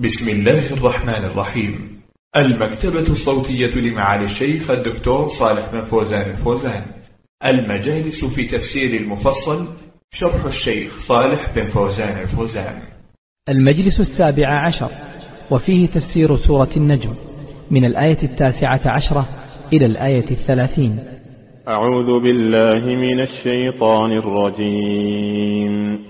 بسم الله الرحمن الرحيم. المكتبة الصوتية لمعالي الشيخ الدكتور صالح بن فوزان الفوزان. المجالس في تفسير المفصل شرح الشيخ صالح بن فوزان الفوزان. المجلس السابع عشر وفيه تفسير سورة النجم من الآية التاسعة عشرة إلى الآية الثلاثين. أعوذ بالله من الشيطان الرجيم.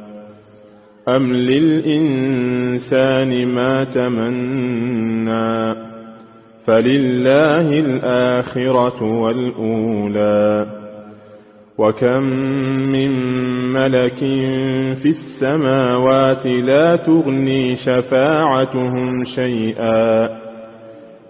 أم للإنسان ما تمنى فلله الآخرة والأولى وكم من ملك في السماوات لا تغني شفاعتهم شيئا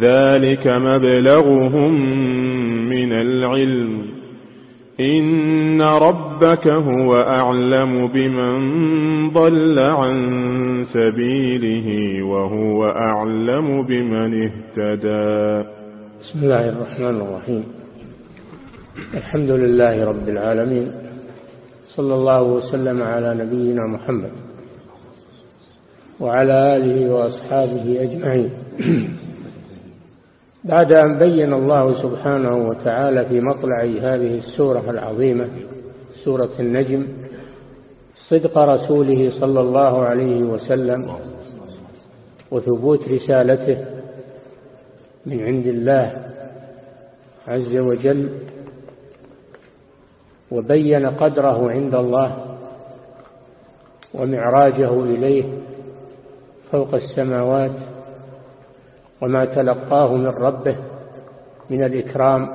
ذلك مبلغهم من العلم. إن ربك هو أعلم بمن ضل عن سبيله وهو أعلم بمن اهتدى. بسم الله الرحمن الرحيم. الحمد لله رب العالمين. صلى الله وسلم على نبينا محمد وعلى آله وأصحابه أجمعين. بعد أن بين الله سبحانه وتعالى في مطلع هذه السورة العظيمة سورة النجم صدق رسوله صلى الله عليه وسلم وثبوت رسالته من عند الله عز وجل وبين قدره عند الله ومعراجه إليه فوق السماوات وما تلقاه من ربه من الإكرام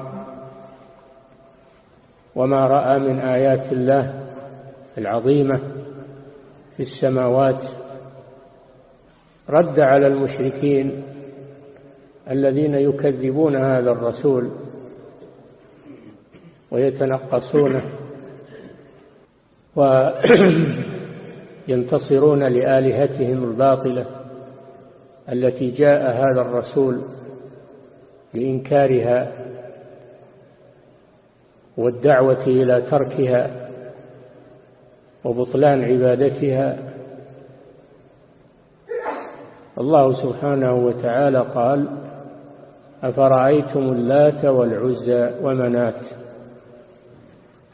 وما رأى من آيات الله العظيمة في السماوات رد على المشركين الذين يكذبون هذا الرسول ويتنقصونه وينتصرون لآلهتهم الباطلة التي جاء هذا الرسول لإنكارها والدعوة إلى تركها وبطلان عبادتها الله سبحانه وتعالى قال أفرأيتم اللات والعزى ومنات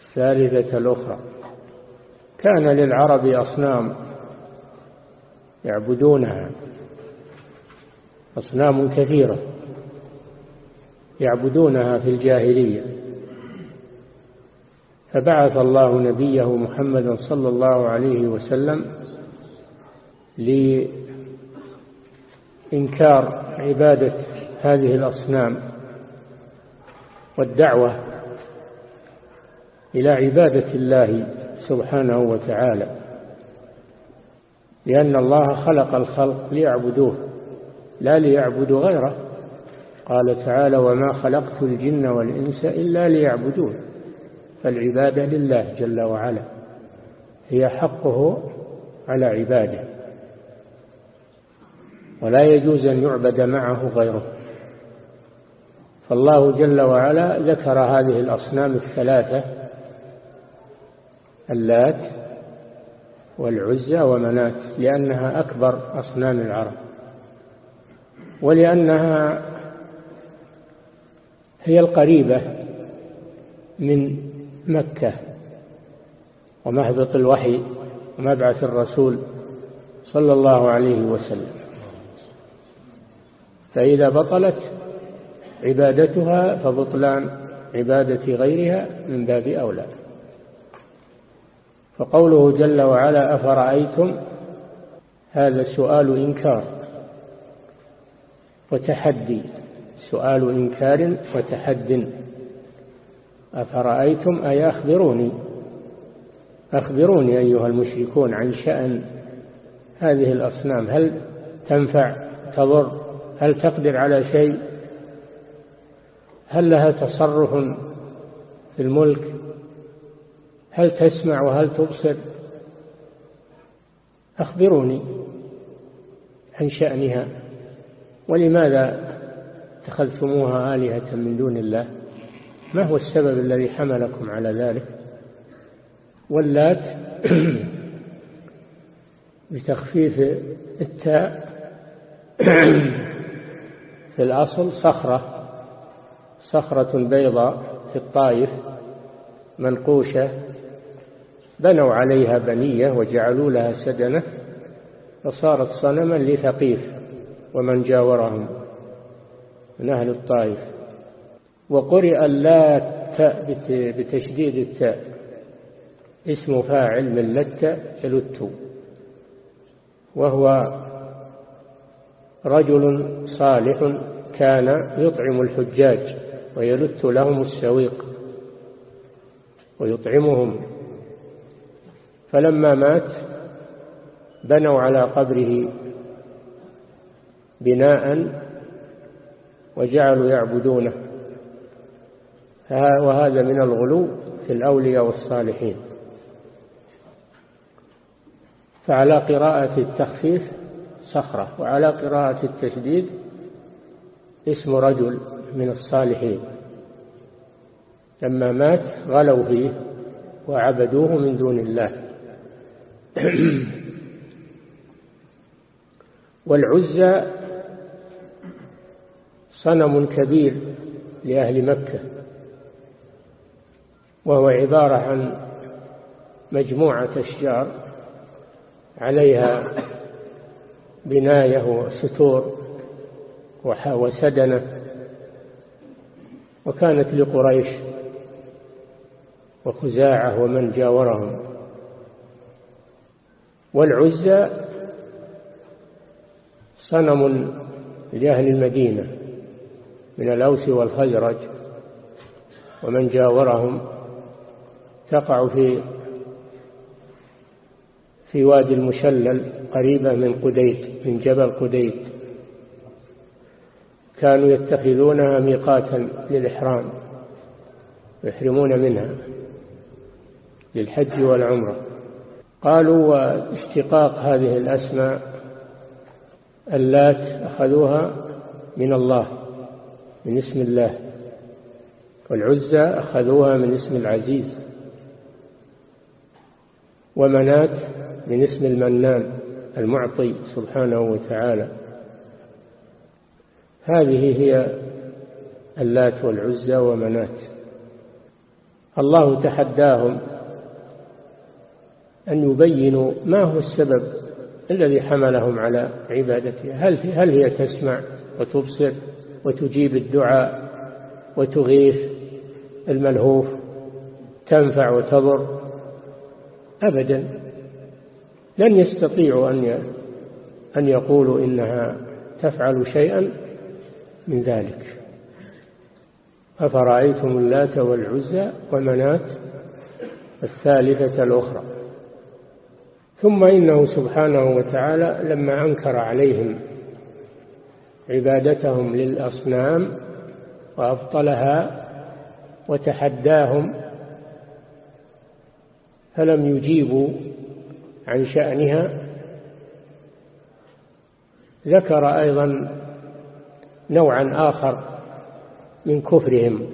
الثالثة الأخرى كان للعرب أصنام يعبدونها. أصنام كثيرة يعبدونها في الجاهلية. فبعث الله نبيه محمدا صلى الله عليه وسلم لإنكار عبادة هذه الأصنام والدعوة إلى عبادة الله سبحانه وتعالى لأن الله خلق الخلق ليعبدوه. لا ليعبدوا غيره. قال تعالى وما خلقت الجن والإنس إلا ليعبدون فالعبادة لله جل وعلا هي حقه على عباده ولا يجوز أن يعبد معه غيره. فالله جل وعلا ذكر هذه الأصنام الثلاثة اللات والعزى ومنات لأنها أكبر أصنام العرب. ولأنها هي القريبة من مكة ومهبط الوحي ومبعث الرسول صلى الله عليه وسلم. فإذا بطلت عبادتها فبطلان عبادة غيرها من باب أولى. فقوله جل وعلا أفرأيتم؟ هذا سؤال إنكار. وتحدي سؤال إنكار وتحد. أفرأيتم أي أخبروني أخبروني أيها المشركون عن شأن هذه الأصنام. هل تنفع؟ تضر؟ هل تقدر على شيء؟ هل لها تصرف في الملك؟ هل تسمع وهل تبصر؟ أخبروني عن شأنها. ولماذا اتخذتموها آلهة من دون الله؟ ما هو السبب الذي حملكم على ذلك؟ واللات بتخفيف التاء في الأصل صخرة صخرة بيضاء في الطائف منقوشة بنوا عليها بنية وجعلوا لها سدنة فصارت صنما لثقيف. ومن جاورهم من أهل الطائف. وقرئ اللات بتشديد التاء. اسم فاعل من لت يلت. وهو رجل صالح كان يطعم الحجاج ويلت لهم السويق ويطعمهم. فلما مات بنوا على قبره بناء وجعلوا يعبدونه. وهذا من الغلو في الأولياء والصالحين. فعلى قراءة التخفيف صخرة وعلى قراءة التشديد اسم رجل من الصالحين. لما مات غلوا فيه وعبدوه من دون الله. والعزى صنم كبير لأهل مكة وهو عبارة عن مجموعة أشجار عليها بناية وستور وسدنة وكانت لقريش وخزاعة ومن جاورهم. والعزى صنم لأهل المدينة. من الأوس والخزرج ومن جاورهم تقع في في وادي المشلل قريبة من قديت من جبل قديت. كانوا يتخذونها ميقاتا للإحرام يحرمون منها للحج والعمرة. قالوا واشتقاق هذه الأسماء اللات أخذوها من الله. من اسم الله. والعزى أخذوها من اسم العزيز. ومنات من اسم المنان المعطي سبحانه وتعالى. هذه هي اللات والعزى ومنات الله تحداهم أن يبينوا ما هو السبب الذي حملهم على عبادتها هل, هل هي تسمع وتبصر؟ وتجيب الدعاء وتغيث الملهوف تنفع وتضر. أبدا. لن يستطيعوا أن أن يقولوا إنها تفعل شيئا من ذلك. أفرأيتم اللات والعزى ومنات الثالثة الأخرى. ثم إنه سبحانه وتعالى لما أنكر عليهم عبادتهم للأصنام وأبطلها وتحداهم فلم يجيبوا عن شأنها. ذكر أيضا نوعا آخر من كفرهم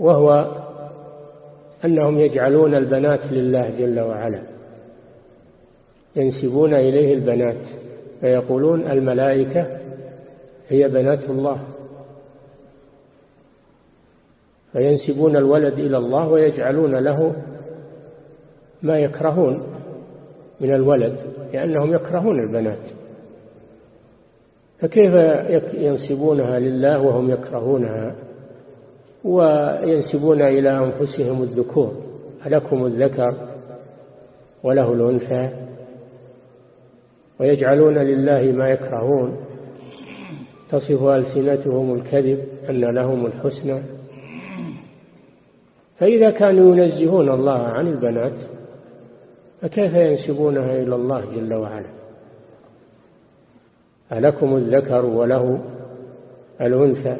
وهو أنهم يجعلون البنات لله جل وعلا ينسبون إليه البنات. فيقولون الملائكة هي بنات الله. فينسبون الولد إلى الله ويجعلون له ما يكرهون من الولد لأنهم يكرهون البنات. فكيف ينسبونها لله وهم يكرهونها؟ وينسبون إلى أنفسهم الذكور ألكم الذكر وله الأنثى. ويجعلون لله ما يكرهون. تصف ألسنتهم الكذب أن لهم الحسنى. فإذا كانوا ينزهون الله عن البنات فكيف ينسبونها إلى الله جل وعلا؟ ألكم الذكر وله الأنثى؟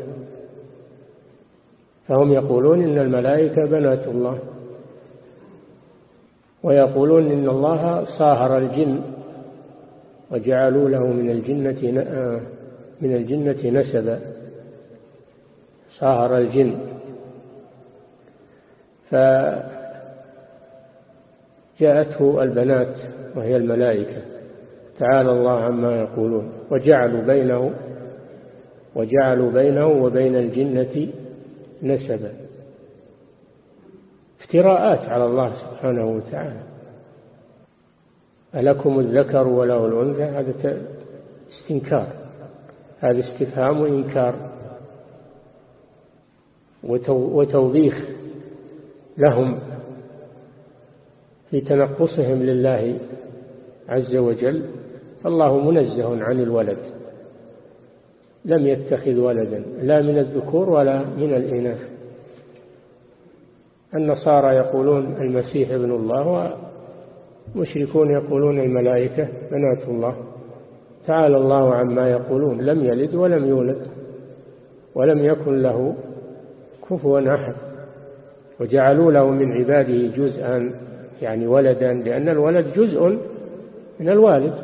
فهم يقولون إن الملائكة بنات الله. ويقولون إن الله صاهر الجن. وجعلوا له من الجنة آه، من الجنة نسبا. صاهر الجن. فجاءته البنات وهي الملائكة. تعالى الله عما يقولون. وجعلوا بينه وجعلوا بينه وبين الجنة نسبا. افتراءات على الله سبحانه وتعالى. ألكم الذكر وله الأنثى؟ هذا استنكار. هذا استفهام وإنكار. وتوبيخ لهم في تنقصهم لله عز وجل. الله منزه عن الولد. لم يتخذ ولدا. لا من الذكور ولا من الإناث. النصارى يقولون المسيح ابن الله ومشركون يقولون الملائكة بنات الله تعالى الله عما يقولون لم يلد ولم يولد ولم يكن له كفوا أحد وجعلوا له من عباده جزءا يعني ولدا لأن الولد جزء من الوالد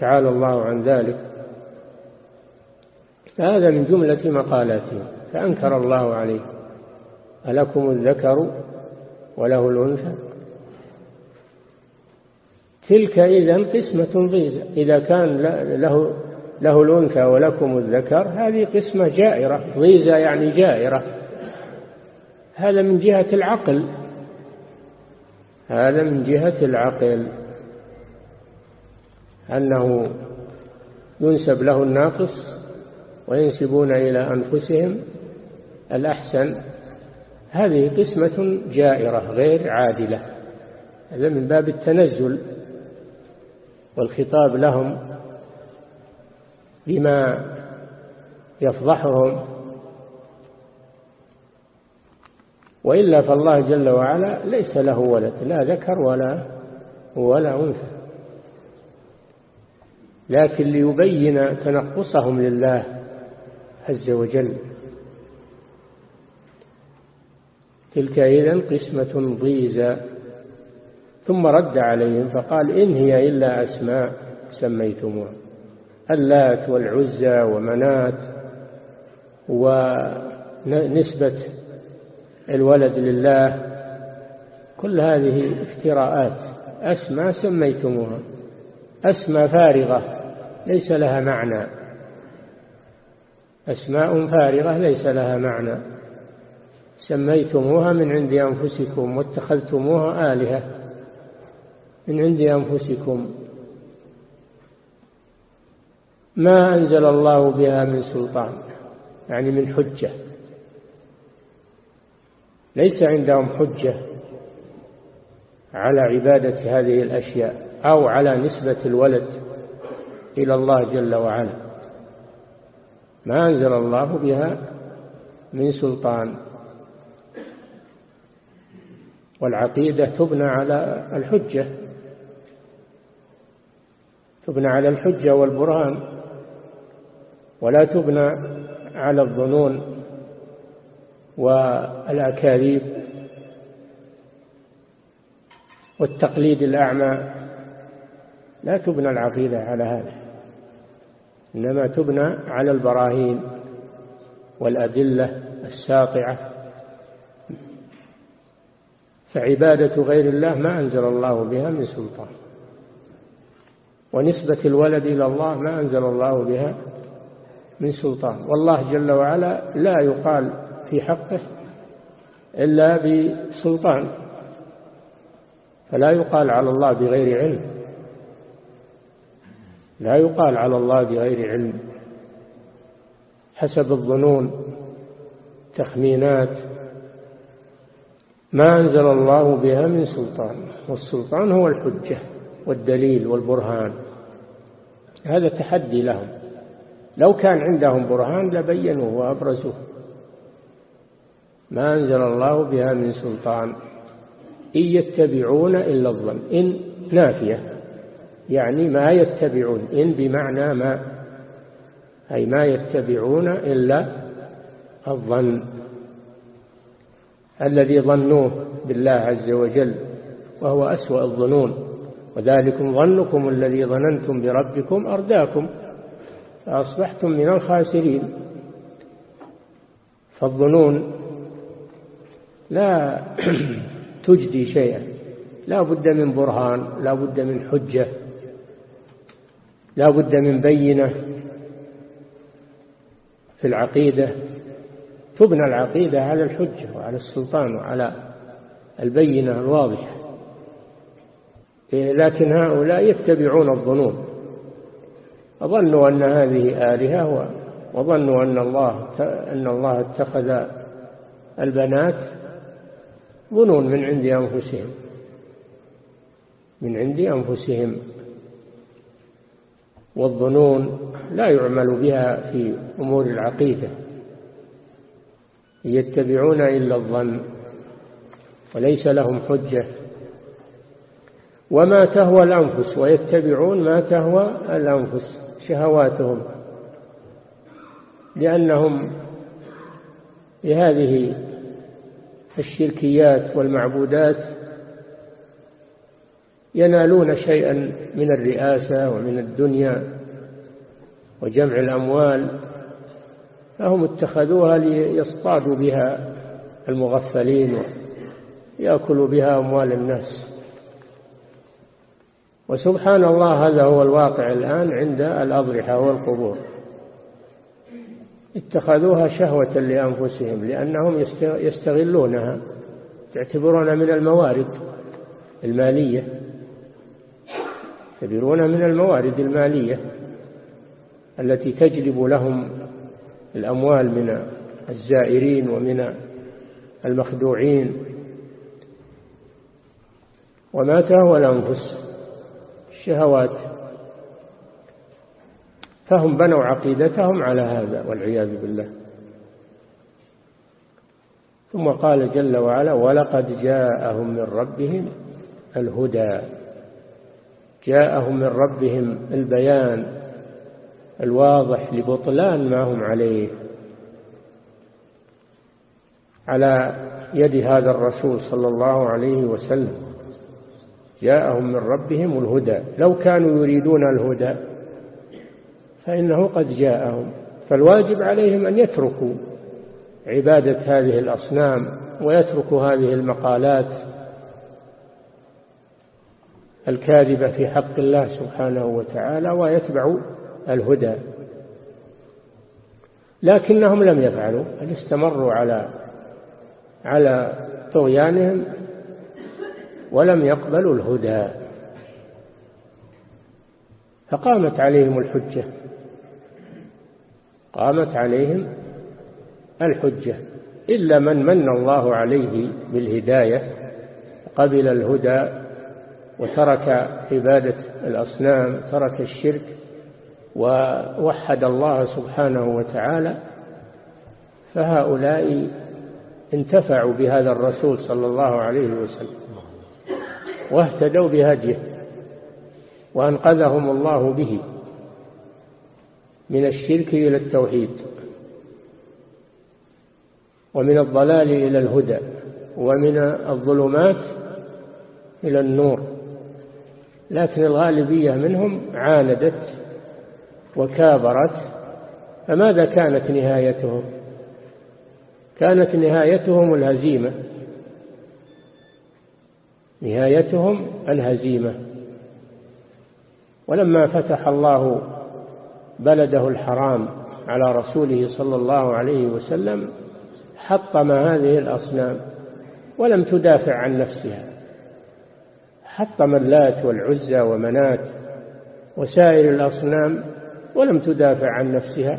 تعالى الله عن ذلك. هذا من جملة مقالاتهم فأنكر الله عليه ألكم الذكر وله الأنثى؟ تلك إذا قسمة ضيزة إذا كان له له الأنثى ولكم الذكر هذه قسمة جائرة. ضيزة يعني جائرة. هذا من جهة العقل. هذا من جهة العقل. أنه ينسب له الناقص وينسبون إلى أنفسهم الأحسن. هذه قسمة جائرة غير عادلة. هذا من باب التنزل. والخطاب لهم بما يفضحهم. وإلا فالله جل وعلا ليس له ولد لا ذكر ولا ولا أنثى. لكن ليبين تنقصهم لله عز وجل. تلك إذا قسمة ضيزى. ثم رد عليهم فقال إن هي إلا أسماء سميتموها. اللات والعزى ومنات ونسبة الولد لله كل هذه افتراءات. أسماء سميتموها. أسماء فارغة ليس لها معنى. أسماء فارغة ليس لها معنى. سميتموها من عند أنفسكم واتخذتموها آلهة. من عند أنفسكم. ما أنزل الله بها من سلطان يعني من حجة. ليس عندهم حجة على عبادة هذه الأشياء أو على نسبة الولد إلى الله جل وعلا. ما أنزل الله بها من سلطان. والعقيدة تبنى على الحجة. تبنى على الحجة والبرهان ولا تبنى على الظنون والأكاذيب والتقليد الأعمى. لا تبنى العقيدة على هذا إنما تبنى على البراهين والأدلة الساطعة. فعبادة غير الله ما أنزل الله بها من سلطان. ونسبة الولد إلى الله ما أنزل الله بها من سلطان. والله جل وعلا لا يقال في حقه إلا بسلطان فلا يقال على الله بغير علم. لا يقال على الله بغير علم. حسب الظنون تخمينات ما أنزل الله بها من سلطان والسلطان هو الحجة. والدليل والبرهان. هذا تحدي لهم. لو كان عندهم برهان لبينوه وأبرزوه. ما أنزل الله بها من سلطان. إن يتبعون إلا الظن. إن نافية. يعني ما يتبعون. إن بمعنى ما. أي ما يتبعون إلا الظن. الذي ظنوه بالله عز وجل وهو أسوأ الظنون. وذلكم ظنكم الذي ظننتم بربكم أرداكم فأصبحتم من الخاسرين. فالظنون لا تجدي شيئا لا بد من برهان لا بد من حجة لا بد من بينة في العقيدة. تبنى العقيدة على الحجة وعلى السلطان وعلى البينة الواضحة. لكن هؤلاء يتبعون الظنون. وظنوا أن هذه آلهة وظنوا أن الله أن الله اتخذ البنات ظنون من عند أنفسهم. من عند أنفسهم. والظنون لا يعمل بها في أمور العقيدة. يتبعون إلا الظن وليس لهم حجة. وما تهوى الأنفس ويتبعون ما تهوى الأنفس شهواتهم. لأنهم بهذه الشركيات والمعبودات ينالون شيئا من الرئاسة ومن الدنيا وجمع الأموال فهم اتخذوها ليصطادوا بها المغفلين ويأكلوا بها أموال الناس. وسبحان الله هذا هو الواقع الآن عند الأضرحة والقبور. اتخذوها شهوة لأنفسهم لأنهم يستغلونها تعتبرون من الموارد المالية. يعتبرون من الموارد المالية التي تجلب لهم الأموال من الزائرين ومن المخدوعين. وما تهوى الأنفس الشهوات. فهم بنوا عقيدتهم على هذا والعياذ بالله. ثم قال جل وعلا ولقد جاءهم من ربهم الهدى. جاءهم من ربهم البيان الواضح لبطلان ما هم عليه. على يد هذا الرسول صلى الله عليه وسلم. جاءهم من ربهم الهدى. لو كانوا يريدون الهدى فإنه قد جاءهم. فالواجب عليهم أن يتركوا عبادة هذه الأصنام ويتركوا هذه المقالات الكاذبة في حق الله سبحانه وتعالى ويتبعوا الهدى. لكنهم لم يفعلوا بل استمروا على على طغيانهم. ولم يقبلوا الهدى. فقامت عليهم الحجة. قامت عليهم الحجة. إلا من من الله عليه بالهداية قبل الهدى وترك عبادة الأصنام ترك الشرك ووحد الله سبحانه وتعالى فهؤلاء انتفعوا بهذا الرسول صلى الله عليه وسلم. واهتدوا بهديه وأنقذهم الله به من الشرك إلى التوحيد ومن الضلال إلى الهدى ومن الظلمات إلى النور. لكن الغالبية منهم عاندت وكابرت. فماذا كانت نهايتهم؟ كانت نهايتهم الهزيمة. نهايتهم الهزيمة. ولما فتح الله بلده الحرام على رسوله صلى الله عليه وسلم حطم هذه الأصنام ولم تدافع عن نفسها. حطم اللات والعزى ومنات وسائر الأصنام ولم تدافع عن نفسها.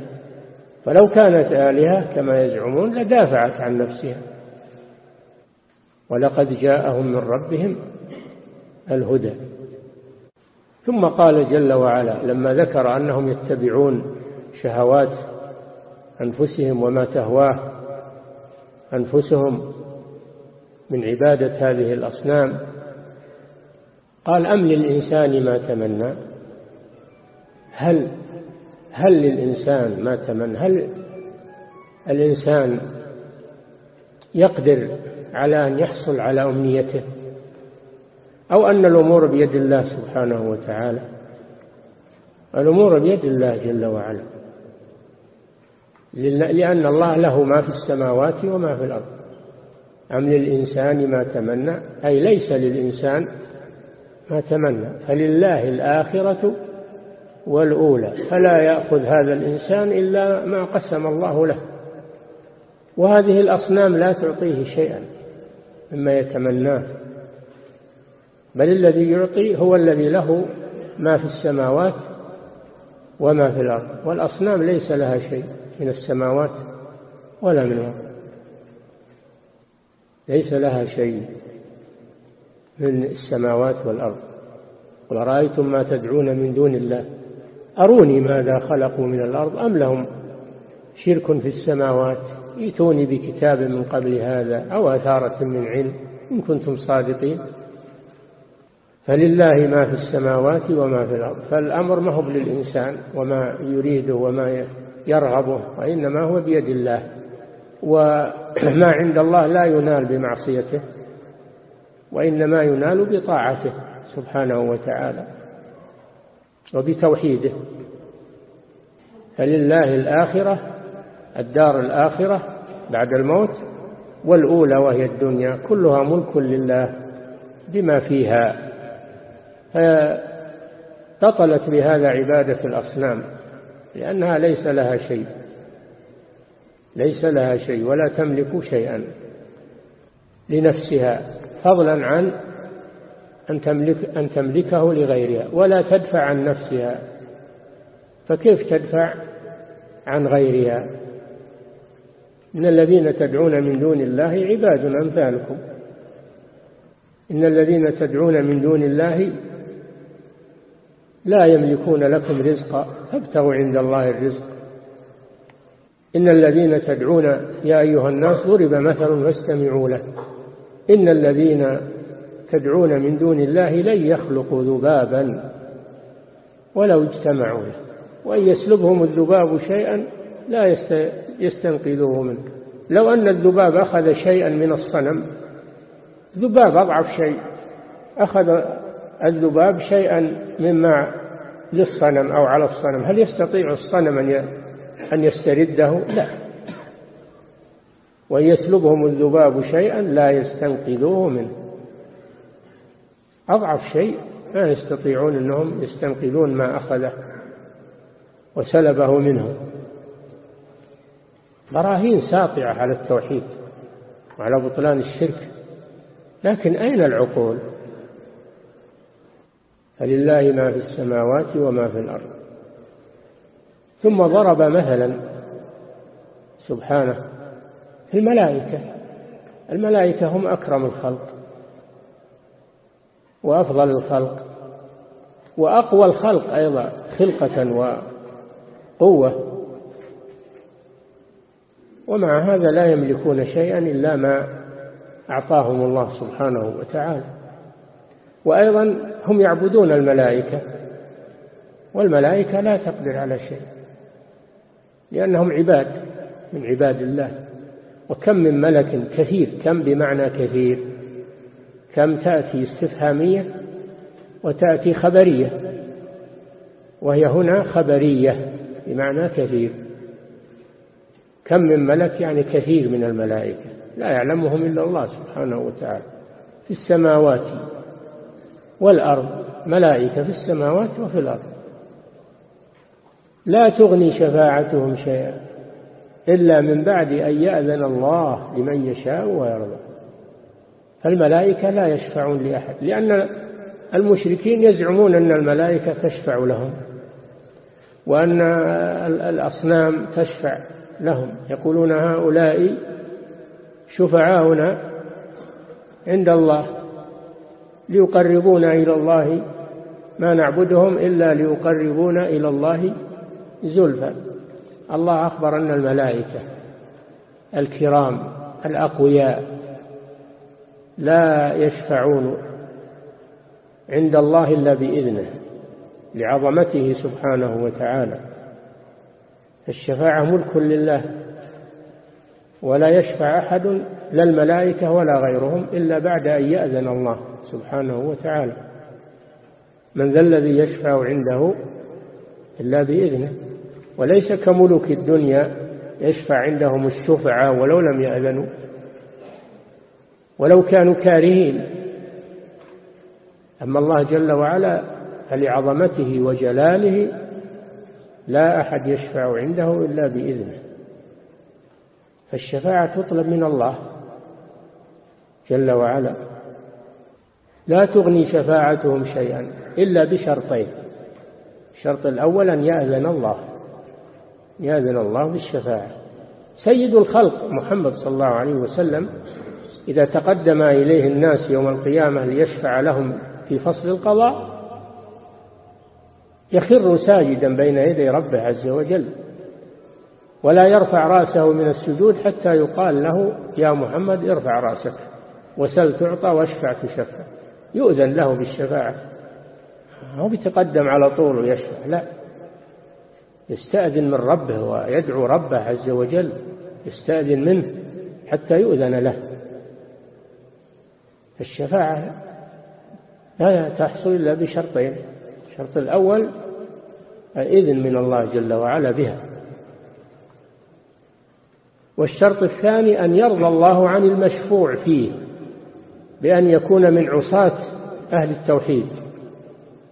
فلو كانت آلهة كما يزعمون لدافعت عن نفسها. ولقد جاءهم من ربهم الهدى. ثم قال جل وعلا لما ذكر أنهم يتبعون شهوات أنفسهم وما تهواه أنفسهم من عبادة هذه الأصنام قال أم للإنسان ما تمنى؟ هل هل للإنسان ما تمنى؟ هل الإنسان يقدر على أن يحصل على أمنيته أو أن الأمور بيد الله سبحانه وتعالى. الأمور بيد الله جل وعلا لأن الله له ما في السماوات وما في الأرض. أم للإنسان ما تمنى؟ أي ليس للإنسان ما تمنى. فلله الآخرة والأولى. فلا يأخذ هذا الإنسان إلا ما قسم الله له. وهذه الأصنام لا تعطيه شيئا. مما يتمناه. بل الذي يعطي هو الذي له ما في السماوات وما في الأرض. والأصنام ليس لها شيء من السماوات ولا من الأرض. ليس لها شيء من السماوات والأرض. قل رأيتم ما تدعون من دون الله؟ أروني ماذا خلقوا من الأرض أم لهم شرك في السماوات؟ ائتوني بكتاب من قبل هذا أو أثارة من علم إن كنتم صادقين. فلله ما في السماوات وما في الأرض. فالأمر ما هو للإنسان وما يريده وما يرغبه وإنما هو بيد الله. وما عند الله لا ينال بمعصيته وإنما ينال بطاعته سبحانه وتعالى وبتوحيده. فلله الآخرة الدار الآخرة بعد الموت والأولى وهي الدنيا كلها ملك لله بما فيها. فبطلت بهذا عبادة الأصنام لأنها ليس لها شيء ليس لها شيء ولا تملك شيئا لنفسها فضلا عن أن, تملك أن تملكه لغيرها ولا تدفع عن نفسها. فكيف تدفع عن غيرها؟ إن الذين تدعون من دون الله عباد أمثالكم. إن الذين تدعون من دون الله لا يملكون لكم رزقا فابتغوا عند الله الرزق. إن الذين تدعون يا أيها الناس ضرب مثل فاستمعوا له. إن الذين تدعون من دون الله لن يخلقوا ذبابا ولو اجتمعوا له. وإن يسلبهم الذباب شيئا لا يستنقذوه منه. لو أن الذباب أخذ شيئا من الصنم ذباب أضعف شيء أخذ الذباب شيئا مما للصنم أو على الصنم هل يستطيع الصنم أن يسترده؟ لا. وإن يسلبهم الذباب شيئا لا يستنقذوه منه. أضعف شيء ما يستطيعون أنهم يستنقذون ما أخذه وسلبه منه. براهين ساطعة على التوحيد وعلى بطلان الشرك. لكن أين العقول؟ فلله ما في السماوات وما في الأرض. ثم ضرب مثلا سبحانه في الملائكة. الملائكة هم أكرم الخلق وأفضل الخلق وأقوى الخلق أيضا خلقة وقوة. ومع هذا لا يملكون شيئا إلا ما أعطاهم الله سبحانه وتعالى. وأيضا هم يعبدون الملائكة والملائكة لا تقدر على شيء لأنهم عباد من عباد الله. وكم من ملك كثير كم بمعنى كثير؟ كم تأتي استفهامية وتأتي خبرية وهي هنا خبرية بمعنى كثير. كم من ملك يعني كثير من الملائكة لا يعلمهم إلا الله سبحانه وتعالى. في السماوات والأرض ملائكة في السماوات وفي الأرض. لا تغني شفاعتهم شيئا إلا من بعد أن يأذن الله لمن يشاء ويرضى. فالملائكة لا يشفعون لأحد لأن المشركين يزعمون أن الملائكة تشفع لهم وأن الأصنام تشفع. لهم. يقولون هؤلاء شفعاؤنا عند الله ليقربونا إلى الله. ما نعبدهم إلا ليقربونا إلى الله زلفى. الله أخبر أن الملائكة الكرام الأقوياء لا يشفعون عند الله إلا بإذنه لعظمته سبحانه وتعالى. الشفاعة ملك لله ولا يشفع أحد لا الملائكة ولا غيرهم إلا بعد أن يأذن الله سبحانه وتعالى. من ذا الذي يشفع عنده إلا بإذنه. وليس كملوك الدنيا يشفع عندهم الشفعاء ولو لم يأذنوا ولو كانوا كارهين. أما الله جل وعلا فلعظمته وجلاله لا أحد يشفع عنده إلا بإذنه. فالشفاعة تطلب من الله جل وعلا لا تغني شفاعتهم شيئا إلا بشرطين. الشرط الأول أن يأذن الله يأذن الله بالشفاعة. سيد الخلق محمد صلى الله عليه وسلم إذا تقدم إليه الناس يوم القيامة ليشفع لهم في فصل القضاء يخر ساجدا بين يدي ربه عز وجل ولا يرفع رأسه من السجود حتى يقال له يا محمد ارفع رأسك وسل تعطى واشفع تشفع. يؤذن له بالشفاعة. هو بيتقدم على طول ويشفع لا. يستأذن من ربه ويدعو ربه عز وجل يستأذن منه حتى يؤذن له. الشفاعة لا تحصل إلا بشرطين الشرط الأول الإذن من الله جل وعلا بها. والشرط الثاني أن يرضى الله عن المشفوع فيه بأن يكون من عصاة أهل التوحيد.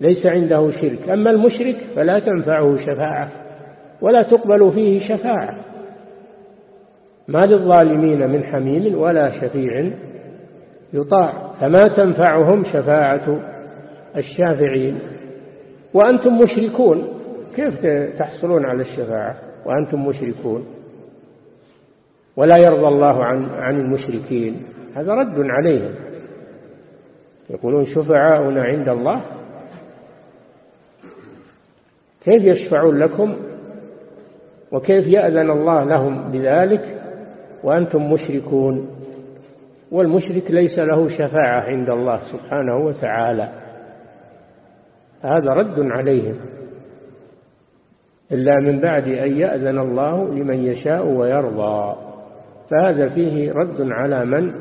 ليس عنده شرك. أما المشرك فلا تنفعه شفاعة ولا تقبل فيه شفاعة. ما للظالمين من حميم ولا شفيع يطاع فما تنفعهم شفاعة الشافعين. وأنتم مشركون. كيف تحصلون على الشفاعة وأنتم مشركون؟ ولا يرضى الله عن عن المشركين. هذا رد عليهم. يقولون شفعاؤنا عند الله. كيف يشفعون لكم؟ وكيف يأذن الله لهم بذلك؟ وأنتم مشركون. والمشرك ليس له شفاعة عند الله سبحانه وتعالى. هذا رد عليهم. إلا من بعد أن يأذن الله لمن يشاء ويرضى. فهذا فيه رد على من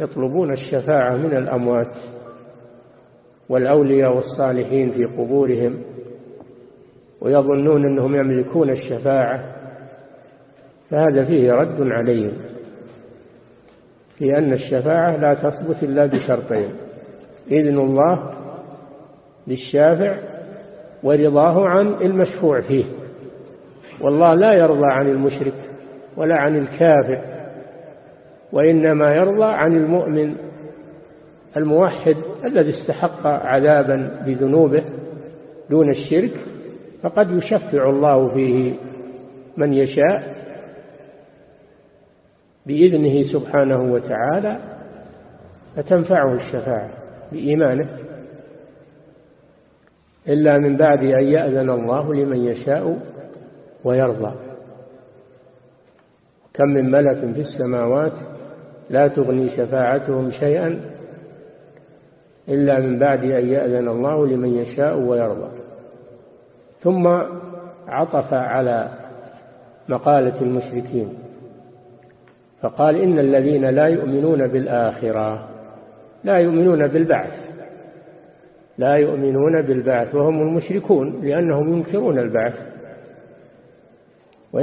يطلبون الشفاعة من الأموات والأولياء والصالحين في قبورهم ويظنون أنهم يملكون الشفاعة فهذا فيه رد عليهم في أن الشفاعة لا تثبت إلا بشرطين إذن الله للشافع ورضاه عن المشفوع فيه. والله لا يرضى عن المشرك ولا عن الكافر وإنما يرضى عن المؤمن الموحد الذي استحق عذابا بذنوبه دون الشرك فقد يشفع الله فيه من يشاء بإذنه سبحانه وتعالى فتنفعه الشفاعة بإيمانه. إلا من بعد أن يأذن الله لمن يشاء ويرضى. كم من ملك في السماوات لا تغني شفاعتهم شيئا إلا من بعد أن يأذن الله لمن يشاء ويرضى. ثم عطف على مقالة المشركين فقال إن الذين لا يؤمنون بالآخرة لا يؤمنون بالبعث لا يؤمنون بالبعث وهم المشركون لأنهم ينكرون البعث.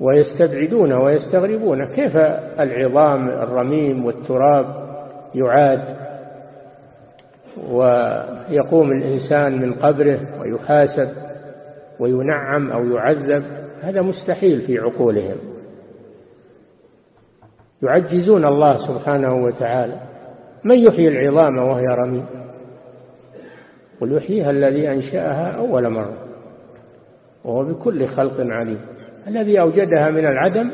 ويستبعدون ويستغربون كيف العظام الرميم والتراب يعاد ويقوم الإنسان من قبره ويحاسب وينعم أو يعذب؟ هذا مستحيل في عقولهم. يعجزون الله سبحانه وتعالى. من يحيي العظام وهي رميم؟ قل يحييها الذي أنشأها أول مرة. وهو بكل خلق عليم. الذي أوجدها من العدم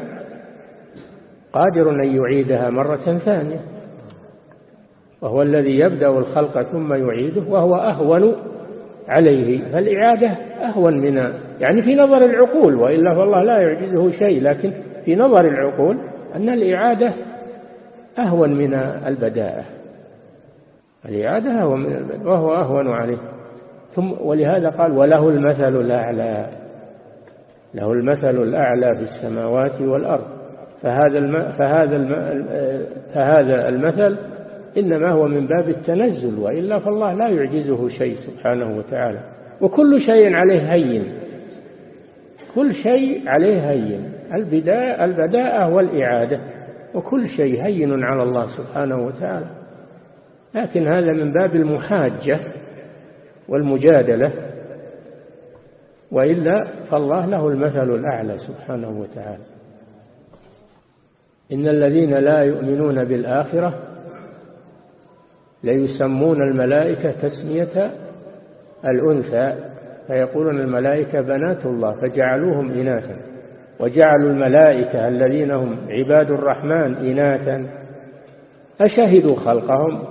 قادر أن يعيدها مرة ثانية. وهو الذي يبدأ الخلق ثم يعيده وهو أهون عليه. فالإعادة أهون من يعني في نظر العقول وإلا فالله لا يعجزه شيء. لكن في نظر العقول أن الإعادة أهون من البداءة. الإعادة أهون من البداءة وهو أهون عليه. ثم ولهذا قال وله المثل الأعلى. له المثل الأعلى في السماوات والأرض. فهذا الم... فهذا الم... فهذا المثل إنما هو من باب التنزل وإلا فالله لا يعجزه شيء سبحانه وتعالى. وكل شيء عليه هين. كل شيء عليه هين. البداء البداءة والإعادة. وكل شيء هين على الله سبحانه وتعالى. لكن هذا من باب المحاجة والمجادلة. وإلا فالله له المثل الأعلى سبحانه وتعالى. إن الذين لا يؤمنون بالآخرة ليسمون الملائكة تسمية الأنثى فيقولون الملائكة بنات الله فجعلوهم إناثا. وجعلوا الملائكة الذين هم عباد الرحمن إناثا. أشهدوا خلقهم؟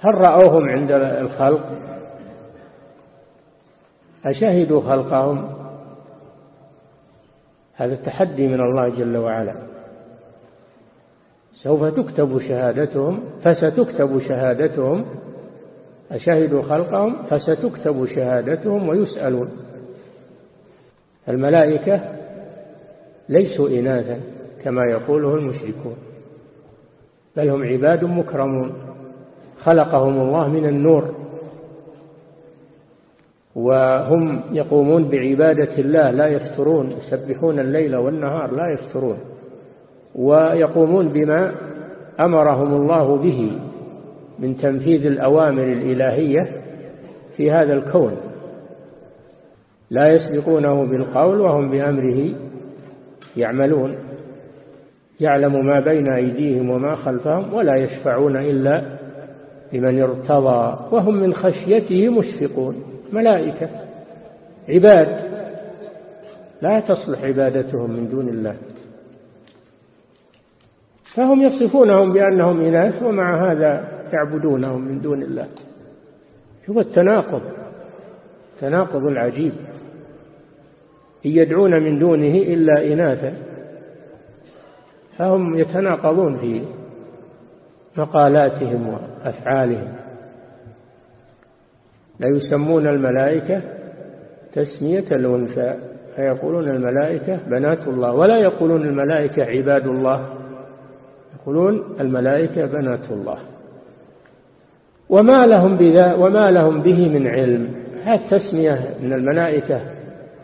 هل رأوهم عند الخلق؟ أشهدوا خلقهم؟ هذا التحدي من الله جل وعلا. سوف تكتب شهادتهم فستكتب شهادتهم. أشهدوا خلقهم فستكتب شهادتهم ويسألون. الملائكة ليسوا إناثا كما يقوله المشركون بل هم عباد مكرمون. خلقهم الله من النور. وهم يقومون بعبادة الله لا يفترون يسبحون الليل والنهار لا يفترون ويقومون بما أمرهم الله به من تنفيذ الأوامر الإلهية في هذا الكون. لا يسبقونه بالقول وهم بأمره يعملون. يعلم ما بين أيديهم وما خلفهم ولا يشفعون إلا لمن ارتضى وهم من خشيته مشفقون. ملائكة عباد. لا تصلح عبادتهم من دون الله. فهم يصفونهم بأنهم إناث ومع هذا يعبدونهم من دون الله. شوف التناقض تناقض العجيب إن يدعون من دونه إلا إناثا فهم يتناقضون في مقالاتهم وأفعالهم. لا يسمون الملائكة تسمية الأنثى فيقولون الملائكة بنات الله ولا يقولون الملائكة عباد الله يقولون الملائكة بنات الله. وما لهم بذا وما لهم به من علم. هذه التسمية من الملائكة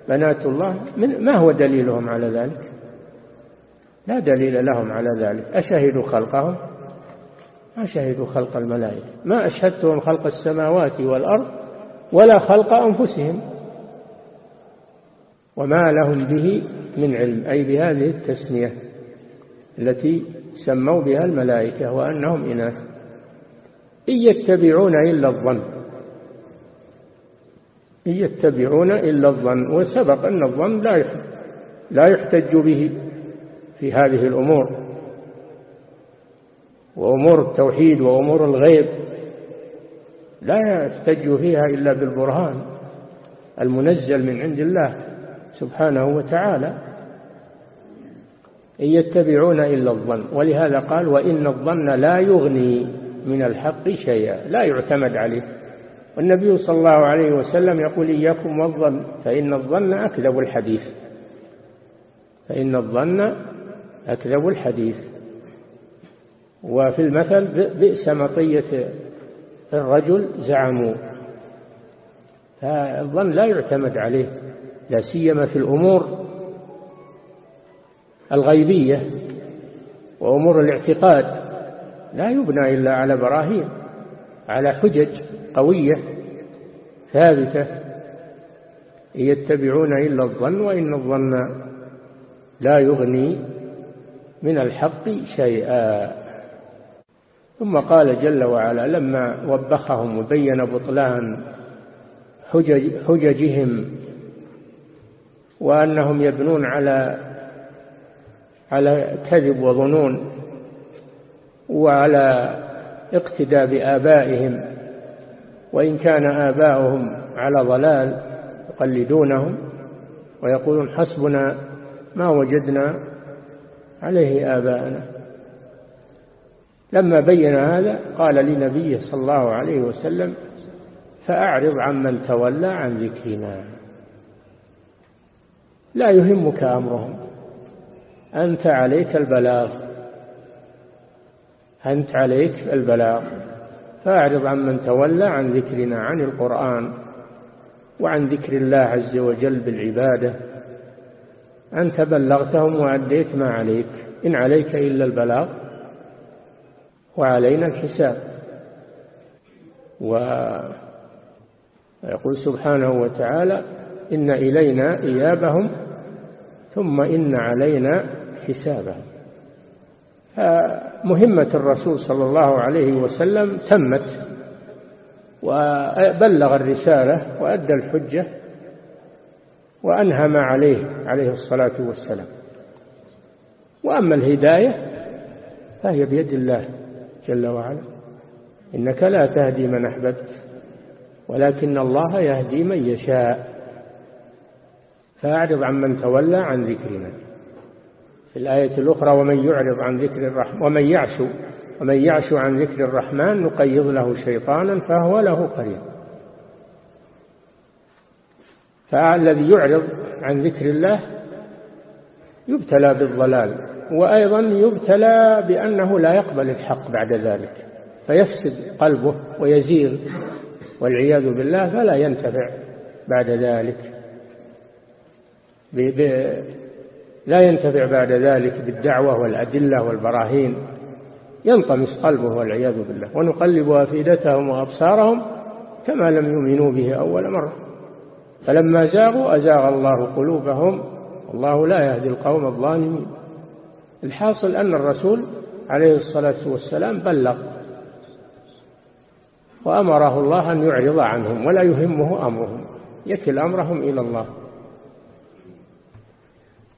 بنات الله. من ما هو دليلهم على ذلك؟ لا دليل لهم على ذلك. أشهدوا خلقهم؟ ما شهدوا خلق الملائكة. ما أشهدتهم خلق السماوات والأرض؟ ولا خلق أنفسهم وما لهم به من علم أي بهذه التسمية التي سموا بها الملائكة وأنهم إناث. إن يتبعون إلا الظن إن يتبعون إلا الظن وسبق أن الظن لا لا يحتج به في هذه الأمور. وأمور التوحيد وأمور الغيب لا يحتج فيها إلا بالبرهان المنزل من عند الله سبحانه وتعالى. إن يتبعون إلا الظن ولهذا قال وإن الظن لا يغني من الحق شيئا لا يعتمد عليه. والنبي صلى الله عليه وسلم يقول إياكم والظن فإن الظن أكذب الحديث. فإن الظن أكذب الحديث. وفي المثل بئس مطية الرجل زعموا. فالظن لا يعتمد عليه لا سيما في الأمور الغيبية وأمور الاعتقاد. لا يبنى إلا على براهين على حجج قوية ثابتة. يتبعون إلا الظن وإن الظن لا يغني من الحق شيئا. ثم قال جل وعلا لما وبخهم وبين بطلان حجج حججهم وأنهم يبنون على على كذب وظنون وعلى اقتداء بآبائهم وإن كان آباؤهم على ضلال يقلدونهم ويقولون حسبنا ما وجدنا عليه آباءنا. لما بين هذا قال لنبيه صلى الله عليه وسلم فأعرض عمن تولى عن ذكرنا. لا يهمك أمرهم. أنت عليك البلاغ. أنت عليك البلاغ. فأعرض عمن تولى عن ذكرنا عن القرآن وعن ذكر الله عز وجل بالعبادة. أنت بلغتهم وأديت ما عليك. إن عليك إلا البلاغ. وعلينا الحساب. ويقول سبحانه وتعالى إن إلينا إيابهم ثم إن علينا حسابهم. مهمة الرسول صلى الله عليه وسلم تمت وبلغ الرسالة وأدى الحجة وأنهى ما عليه عليه الصلاة والسلام. وأما الهداية فهي بيد الله. جل وعلا. إنك لا تهدي من أحببت ولكن الله يهدي من يشاء. فأعرض عن من تولى عن ذكرنا في الآية الأخرى ومن يعرض عن ذكر الرحمن ومن يعشو ومن يعشو عن ذكر الرحمن نقيض له شيطانا فهو له قريب. فالذي يعرض عن ذكر الله يبتلى بالضلال. وأيضا يبتلى بأنه لا يقبل الحق بعد ذلك فيفسد قلبه ويزيغ والعياذ بالله فلا ينتفع بعد ذلك. لا ينتفع بعد ذلك بالدعوة والأدلة والبراهين ينطمس قلبه والعياذ بالله. ونقلب أفئدتهم وأبصارهم كما لم يؤمنوا به أول مرة. فلما زاغوا أزاغ الله قلوبهم الله لا يهدي القوم الظالمين. الحاصل أن الرسول عليه الصلاة والسلام بلغ وأمره الله أن يعرض عنهم ولا يهمه أمرهم يكل أمرهم إلى الله.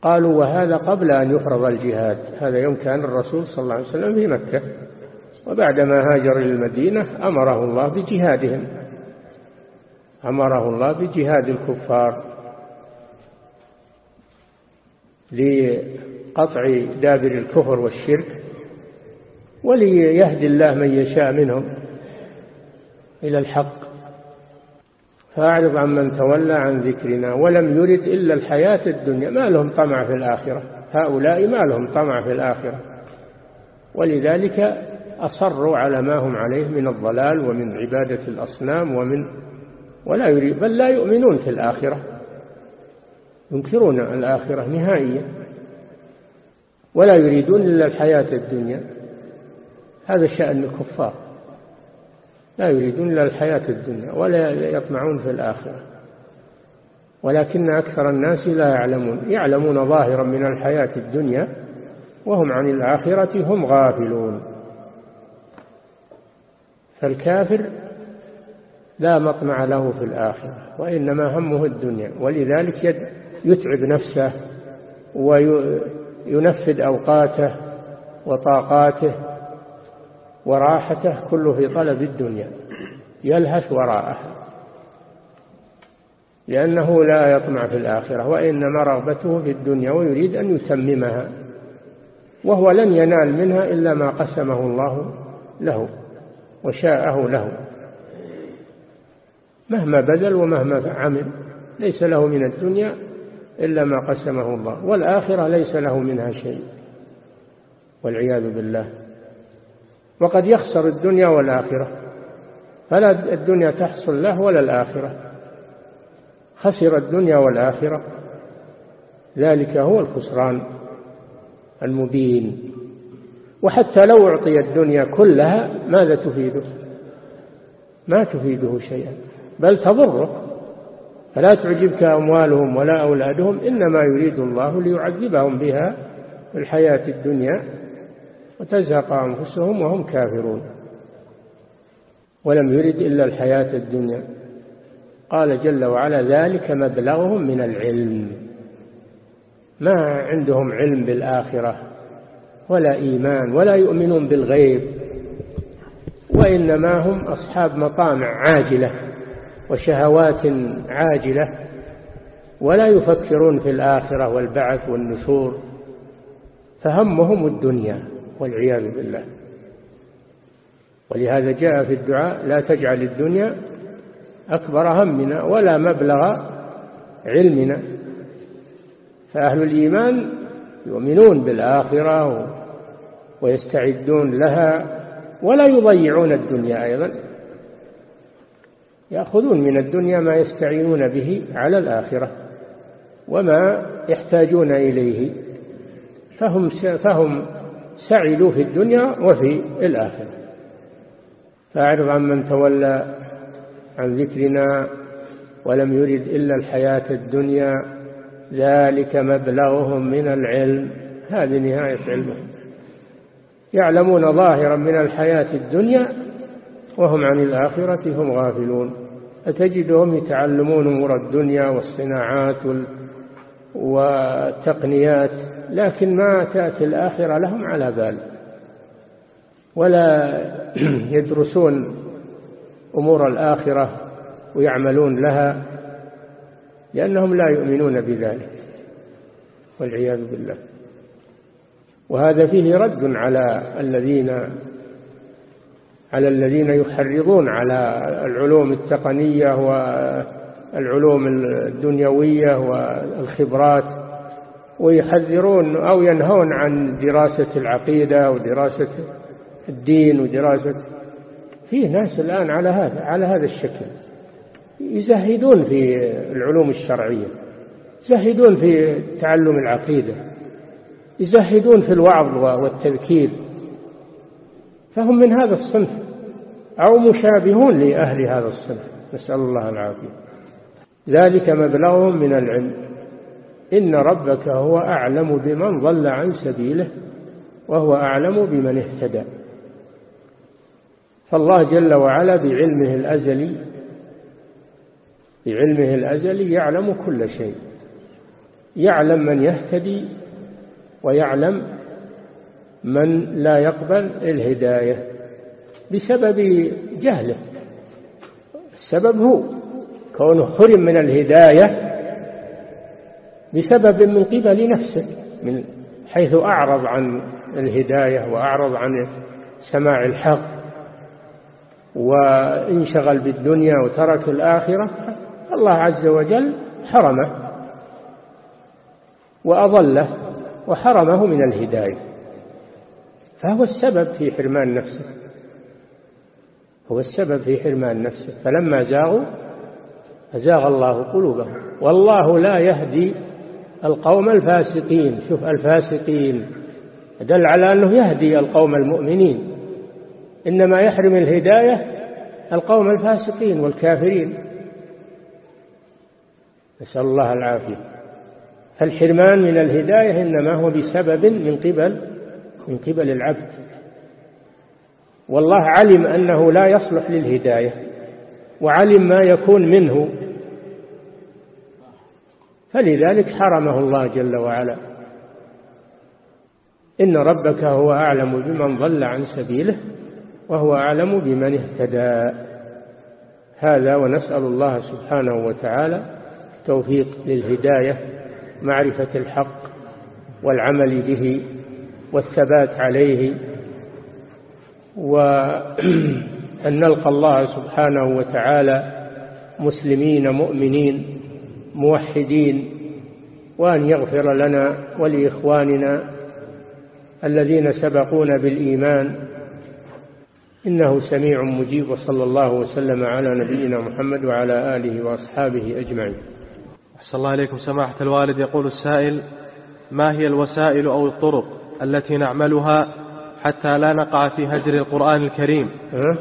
قالوا وهذا قبل أن يفرض الجهاد هذا يوم كان الرسول صلى الله عليه وسلم في مكة وبعدما هاجر إلى المدينة أمره الله بجهادهم أمره الله بجهاد الكفار لقطع دابر الكفر والشرك وليهدي الله من يشاء منهم إلى الحق. فأعرض عن من تولى عن ذكرنا ولم يرد إلا الحياة الدنيا ما لهم طمع في الآخرة. هؤلاء ما لهم طمع في الآخرة. ولذلك أصروا على ما هم عليه من الضلال ومن عبادة الأصنام ومن ولا يريد بل لا يؤمنون في الآخرة. ينكرون الآخرة نهائيا. ولا يريدون إلا الحياة الدنيا. هذا شأن الكفار لا يريدون إلا الحياة الدنيا ولا يطمعون في الآخرة. ولكن أكثر الناس لا يعلمون. يعلمون ظاهرا من الحياة الدنيا وهم عن الآخرة هم غافلون. فالكافر لا مطمع له في الآخرة وإنما همه الدنيا. ولذلك يتعب نفسه وينفذ أوقاته وطاقاته وراحته كله في طلب الدنيا. يلهث وراءها. لأنه لا يطمع في الآخرة وإنما رغبته في الدنيا ويريد أن يتممها وهو لن ينال منها إلا ما قسمه الله له وشاءه له. مهما بذل ومهما عمل ليس له من الدنيا إلا ما قسمه الله. والآخرة ليس له منها شيء. والعياذ بالله. وقد يخسر الدنيا والآخرة. فلا الدنيا تحصل له ولا الآخرة. خسر الدنيا والآخرة. ذلك هو الخسران المبين. وحتى لو أعطي الدنيا كلها ماذا تفيده؟ ما تفيده شيئا. بل تضره. فلا تعجبك أموالهم ولا أولادهم إنما يريد الله ليعذبهم بها في الحياة الدنيا وتزهق أنفسهم وهم كافرون. ولم يرد إلا الحياة الدنيا. قال جل وعلا ذلك مبلغهم من العلم. ما عندهم علم بالآخرة ولا إيمان ولا يؤمنون بالغيب وإنما هم أصحاب مطامع عاجلة. وشهوات عاجلة ولا يفكرون في الآخرة والبعث والنشور فهمهم الدنيا والعياذ بالله. ولهذا جاء في الدعاء لا تجعل الدنيا أكبر همنا ولا مبلغ علمنا. فأهل الإيمان يؤمنون بالآخرة ويستعدون لها ولا يضيعون الدنيا أيضا. يأخذون من الدنيا ما يستعينون به على الآخرة وما يحتاجون إليه. فهم فهم سعدوا في الدنيا وفي الآخرة. فأعرض عن من تولى عن ذكرنا ولم يرد إلا الحياة الدنيا ذلك مبلغهم من العلم. هذه نهاية علمهم يعلمون ظاهرا من الحياة الدنيا وهم عن الآخرة هم غافلون. فتجدهم يتعلمون أمور الدنيا والصناعات والتقنيات لكن ما تأتي الآخرة لهم على بال. ولا يدرسون أمور الآخرة ويعملون لها لأنهم لا يؤمنون بذلك والعياذ بالله. وهذا فيه رد على الذين على الذين يحرضون على العلوم التقنية والعلوم الدنيوية والخبرات ويحذرون أو ينهون عن دراسة العقيدة ودراسة الدين ودراسة فيه ناس الآن على هذا على هذا الشكل يزهدون في العلوم الشرعية يزهدون في تعلم العقيدة يزهدون في الوعظ والتذكير فهم من هذا الصنف. أو مشابهون لأهل هذا الصنف نسأل الله العافية. ذلك مبلغهم من العلم. إن ربك هو أعلم بمن ضل عن سبيله وهو أعلم بمن اهتدى. فالله جل وعلا بعلمه الأزلي بعلمه الأزلي يعلم كل شيء. يعلم من يهتدي ويعلم من لا يقبل الهداية. بسبب جهله. السبب هو كونه حرم من الهداية بسبب من قبل نفسه من حيث أعرض عن الهداية وأعرض عن سماع الحق وانشغل بالدنيا وترك الآخرة الله عز وجل حرمه وأضله وحرمه من الهداية. فهو السبب في حرمان نفسه. هو السبب في حرمان نفسه. فلما زاغوا أزاغ الله قلوبهم. والله لا يهدي القوم الفاسقين. شوف الفاسقين. دل على أنه يهدي القوم المؤمنين. إنما يحرم الهداية القوم الفاسقين والكافرين. نسأل الله العافية. فالحرمان من الهداية إنما هو بسبب من قبل من قبل العبد. والله علم أنه لا يصلح للهداية وعلم ما يكون منه. فلذلك حرمه الله جل وعلا. إن ربك هو أعلم بمن ضل عن سبيله وهو أعلم بمن اهتدى. هذا ونسأل الله سبحانه وتعالى توفيق للهداية معرفة الحق والعمل به والثبات عليه. وأن نلقى الله سبحانه وتعالى مسلمين مؤمنين موحدين وأن يغفر لنا ولإخواننا الذين سبقونا بالإيمان. إنه سميع مجيب وصلى الله وسلم على نبينا محمد وعلى آله وأصحابه أجمعين. أحسن الله إليكم. سماحة الوالد يقول السائل ما هي الوسائل أو الطرق التي نعملها حتى لا نقع في هجر القرآن الكريم. أه؟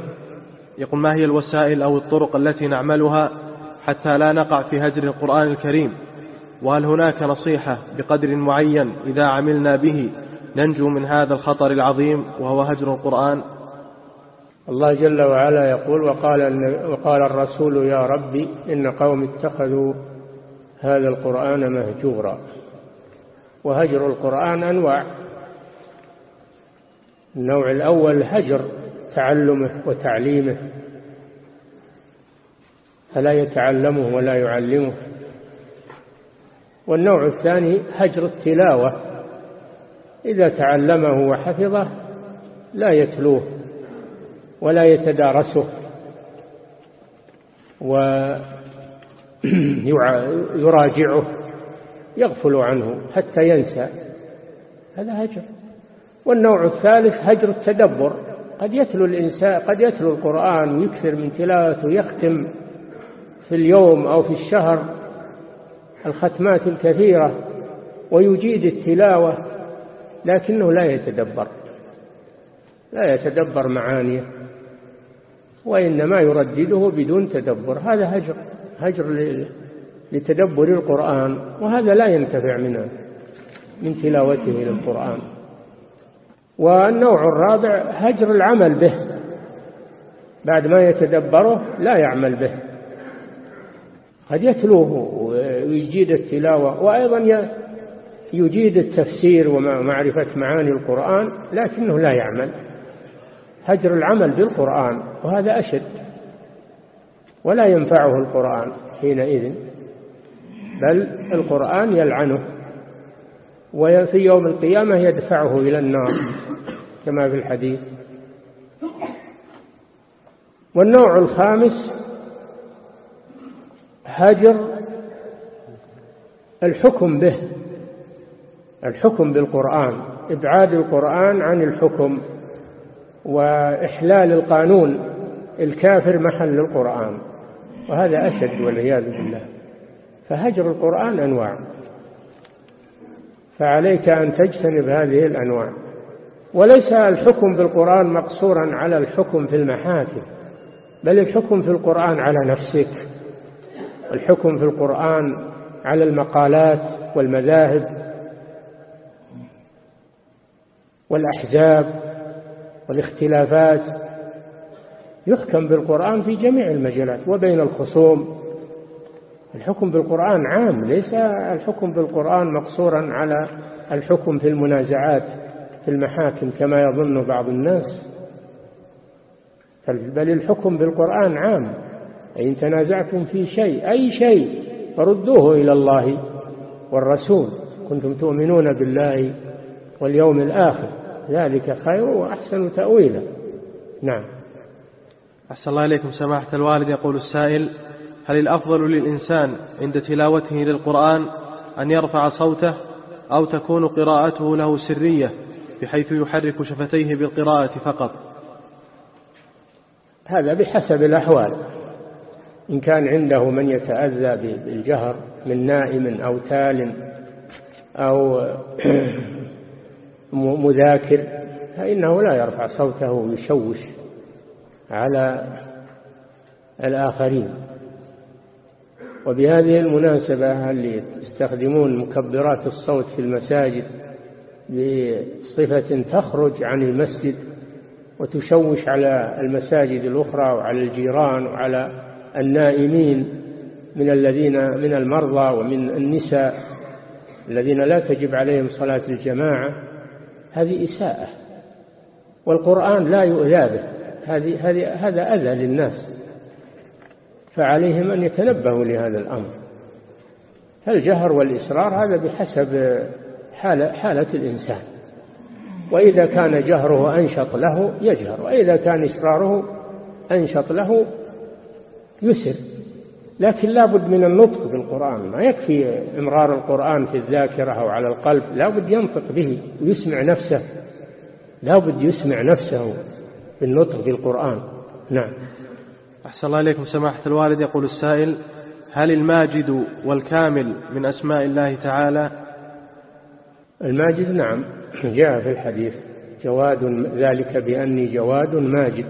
يقول ما هي الوسائل أو الطرق التي نعملها حتى لا نقع في هجر القرآن الكريم؟ وهل هناك نصيحة بقدر معين إذا عملنا به ننجو من هذا الخطر العظيم وهو هجر القرآن؟ الله جل وعلا يقول وقال, وقال الرسول يا ربي إن قوم اتخذوا هذا القرآن مهجورا. وهجر القرآن أنواع. النوع الأول هجر تعلمه وتعليمه. فلا يتعلمه ولا يعلمه. والنوع الثاني هجر التلاوة. إذا تعلمه وحفظه لا يتلوه ولا يتدارسه. ويراجعه يغفل عنه حتى ينسى. هذا هجر. والنوع الثالث هجر التدبر. قد يتلو الإنسان قد يتلو القرآن ويكثر من تلاوته ويختم في اليوم أو في الشهر الختمات الكثيرة ويجيد التلاوة لكنه لا يتدبر. لا يتدبر معانيه وإنما يردده بدون تدبر. هذا هجر هجر لتدبر القرآن وهذا لا ينتفع منه من تلاوته للقرآن والنوع الرابع هجر العمل به. بعد ما يتدبره لا يعمل به. قد يتلوه ويجيد التلاوة وأيضا يجيد التفسير ومعرفة معاني القرآن لكنه لا يعمل. هجر العمل بالقرآن وهذا أشد. ولا ينفعه القرآن حينئذ بل القرآن يلعنه. وفي يوم القيامة يدفعه إلى النار كما في الحديث. والنوع الخامس هجر الحكم به الحكم بالقرآن إبعاد القرآن عن الحكم وإحلال القانون الكافر محل القرآن وهذا أشد والعياذ بالله. فهجر القرآن أنواع. فعليك أن تجتنب هذه الأنواع. وليس الحكم بالقرآن مقصورا على الحكم في المحاكم بل الحكم في القرآن على نفسك. الحكم في القرآن على المقالات والمذاهب والأحزاب والاختلافات. يحكم بالقرآن في جميع المجالات وبين الخصوم الحكم بالقرآن عام ليس الحكم بالقرآن مقصورا على الحكم في المنازعات في المحاكم كما يظن بعض الناس. بل الحكم بالقرآن عام. إن تنازعتم في شيء أي شيء فردوه إلى الله والرسول. كنتم تؤمنون بالله واليوم الآخر. ذلك خير وأحسن تأويلا. نعم. أحسن الله إليكم سماحة الوالد. يقول السائل هل الأفضل للإنسان عند تلاوته للقرآن أن يرفع صوته أو تكون قراءته له سرية بحيث يحرك شفتيه بالقراءة فقط؟ هذا بحسب الأحوال. إن كان عنده من يتأذى بالجهر من نائم أو تال أو مذاكر فإنه لا يرفع صوته ويشوش على الآخرين. وبهذه المناسبة اللي يستخدمون مكبرات الصوت في المساجد بصفة تخرج عن المسجد وتشوش على المساجد الأخرى وعلى الجيران وعلى النائمين من الذين من المرضى ومن النساء الذين لا تجب عليهم صلاة الجماعة. هذه إساءة. والقرآن لا يؤذى به. هذا أذى للناس. فعليهم أن يتنبهوا لهذا الأمر. الجهر والإصرار هذا بحسب حالة, حالة الإنسان. وإذا كان جهره أنشط له يجهر وإذا كان إسراره أنشط له يسر. لكن لا بد من النطق بالقرآن. ما يكفي إمرار القرآن في الذاكرة أو على القلب لا بد ينطق به ويسمع نفسه. لا بد يسمع نفسه بالنطق بالقرآن. نعم. أحسن الله إليكم سماحة الوالد. يقول السائل هل الماجد والكامل من أسماء الله تعالى؟ الماجد نعم. جاء في الحديث جواد ذلك بأني جواد ماجد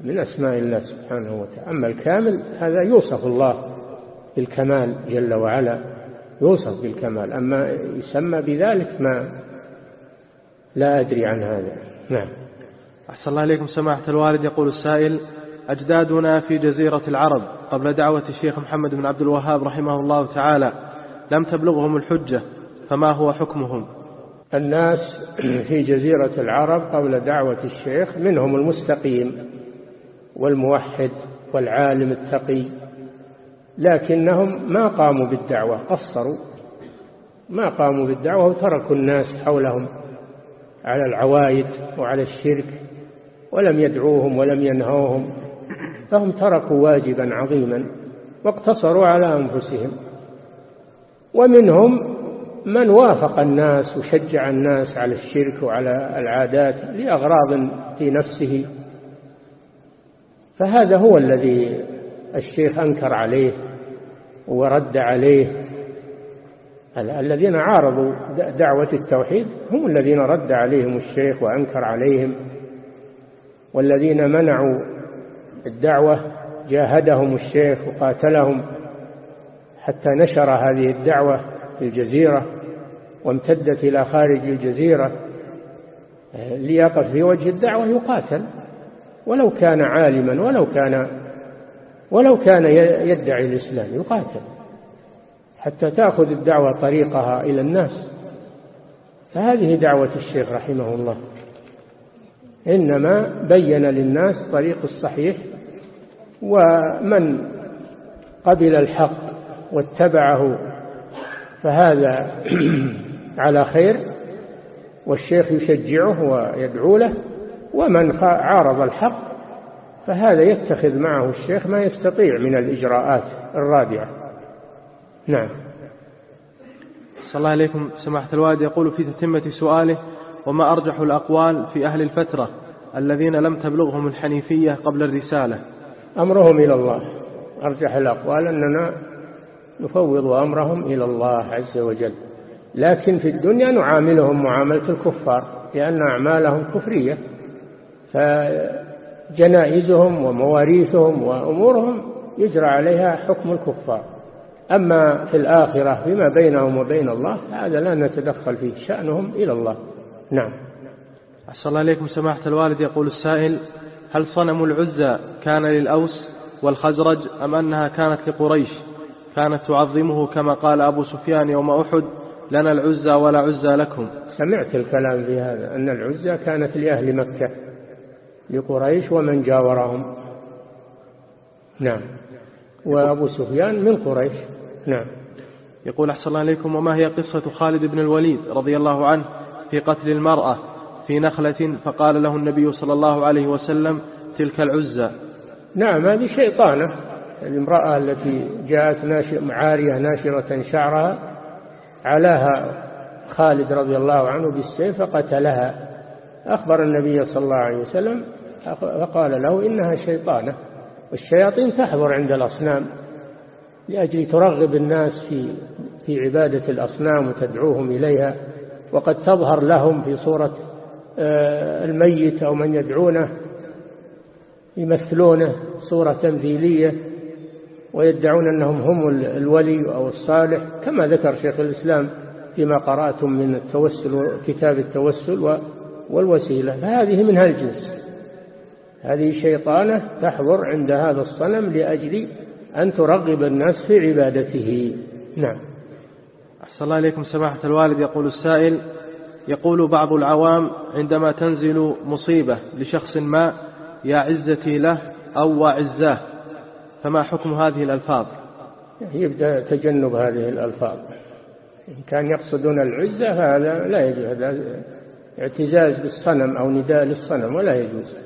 من أسماء الله سبحانه وتعالى. أما الكامل هذا يوصف الله بالكمال جل وعلا يوصف بالكمال. أما يسمى بذلك ما لا أدري عن هذا. نعم. أحسن الله إليكم سماحة الوالد. يقول السائل أجدادنا في جزيرة العرب قبل دعوة الشيخ محمد بن عبد الوهاب رحمه الله تعالى لم تبلغهم الحجة فما هو حكمهم؟ الناس في جزيرة العرب قبل دعوة الشيخ منهم المستقيم والموحد والعالم التقي لكنهم ما قاموا بالدعوة قصروا ما قاموا بالدعوة وتركوا الناس حولهم على العوايد وعلى الشرك ولم يدعوهم ولم ينهوهم. فهم تركوا واجبا عظيما واقتصروا على أنفسهم. ومنهم من وافق الناس وشجع الناس على الشرك وعلى العادات لأغراض في نفسه. فهذا هو الذي الشيخ أنكر عليه ورد عليه. الذين عارضوا دعوة التوحيد هم الذين رد عليهم الشيخ وأنكر عليهم. والذين منعوا الدعوة جاهدهم الشيخ وقاتلهم حتى نشر هذه الدعوة في الجزيرة وامتدت إلى خارج الجزيرة ليقف في وجه الدعوة يقاتل. ولو كان عالما ولو كان ولو كان يدعي الإسلام يقاتل. حتى تأخذ الدعوة طريقها إلى الناس. فهذه دعوة الشيخ رحمه الله. إنما بين للناس طريق الصحيح ومن قبل الحق واتبعه فهذا على خير والشيخ يشجعه ويدعو له ومن عارض الحق فهذا يتخذ معه الشيخ ما يستطيع من الإجراءات الرادعة نعم. صلى الله عليكم. سماحة الوالد يقول في تتمة سؤاله وما أرجح الأقوال في أهل الفترة الذين لم تبلغهم الحنيفية قبل الرسالة؟ أمرهم إلى الله. أرجح الأقوال أننا نفوض أمرهم إلى الله عز وجل. لكن في الدنيا نعاملهم معاملة الكفار لأن أعمالهم كفرية. فجنائزهم ومواريثهم وأمورهم يجرى عليها حكم الكفار. أما في الآخرة فيما بينهم وبين الله هذا لا نتدخل فيه شأنهم إلى الله. نعم. أحسن الله إليكم سماحة الوالد. يقول السائل هل صنم العزى كان للأوس والخزرج أم أنها كانت لقريش؟ كانت تعظمه كما قال أبو سفيان يوم أحد لنا العزى ولا عزى لكم. سمعت الكلام في هذا أن العزى كانت لأهل مكة لقريش ومن جاورهم. نعم. وأبو سفيان من قريش. نعم. يقول أحسن الله عليكم وما هي قصة خالد بن الوليد رضي الله عنه في قتل المرأة؟ في نخلة فقال له النبي صلى الله عليه وسلم تلك العزة. نعم هذه شيطانة. الامرأة التي جاءت ناشر عارية ناشرة شعرها علاها خالد رضي الله عنه بالسيف فقتلها. أخبر النبي صلى الله عليه وسلم فقال له إنها شيطانة والشياطين تحضر عند الأصنام لأجل ترغب الناس في في عبادة الأصنام وتدعوهم إليها وقد تظهر لهم في صورة الميت أو من يدعونه يمثلونه صورة تمثيلية ويدعون أنهم هم الولي أو الصالح كما ذكر شيخ الإسلام فيما قرأتم من التوسل كتاب التوسل والوسيلة. فهذه من هالجنس. هذه شيطانة تحضر عند هذا الصنم لأجل أن ترغب الناس في عبادته. نعم. أحسن الله إليكم سماحة الوالد. يقول السائل يقول بعض العوام عندما تنزل مصيبة لشخص ما يا عزتي له أو وعزاه فما حكم هذه الألفاظ؟ يبدأ تجنب هذه الألفاظ. إن كان يقصدون العزة فهذا لا يجوز اعتزاز بالصنم أو نداء للصنم ولا يجوز.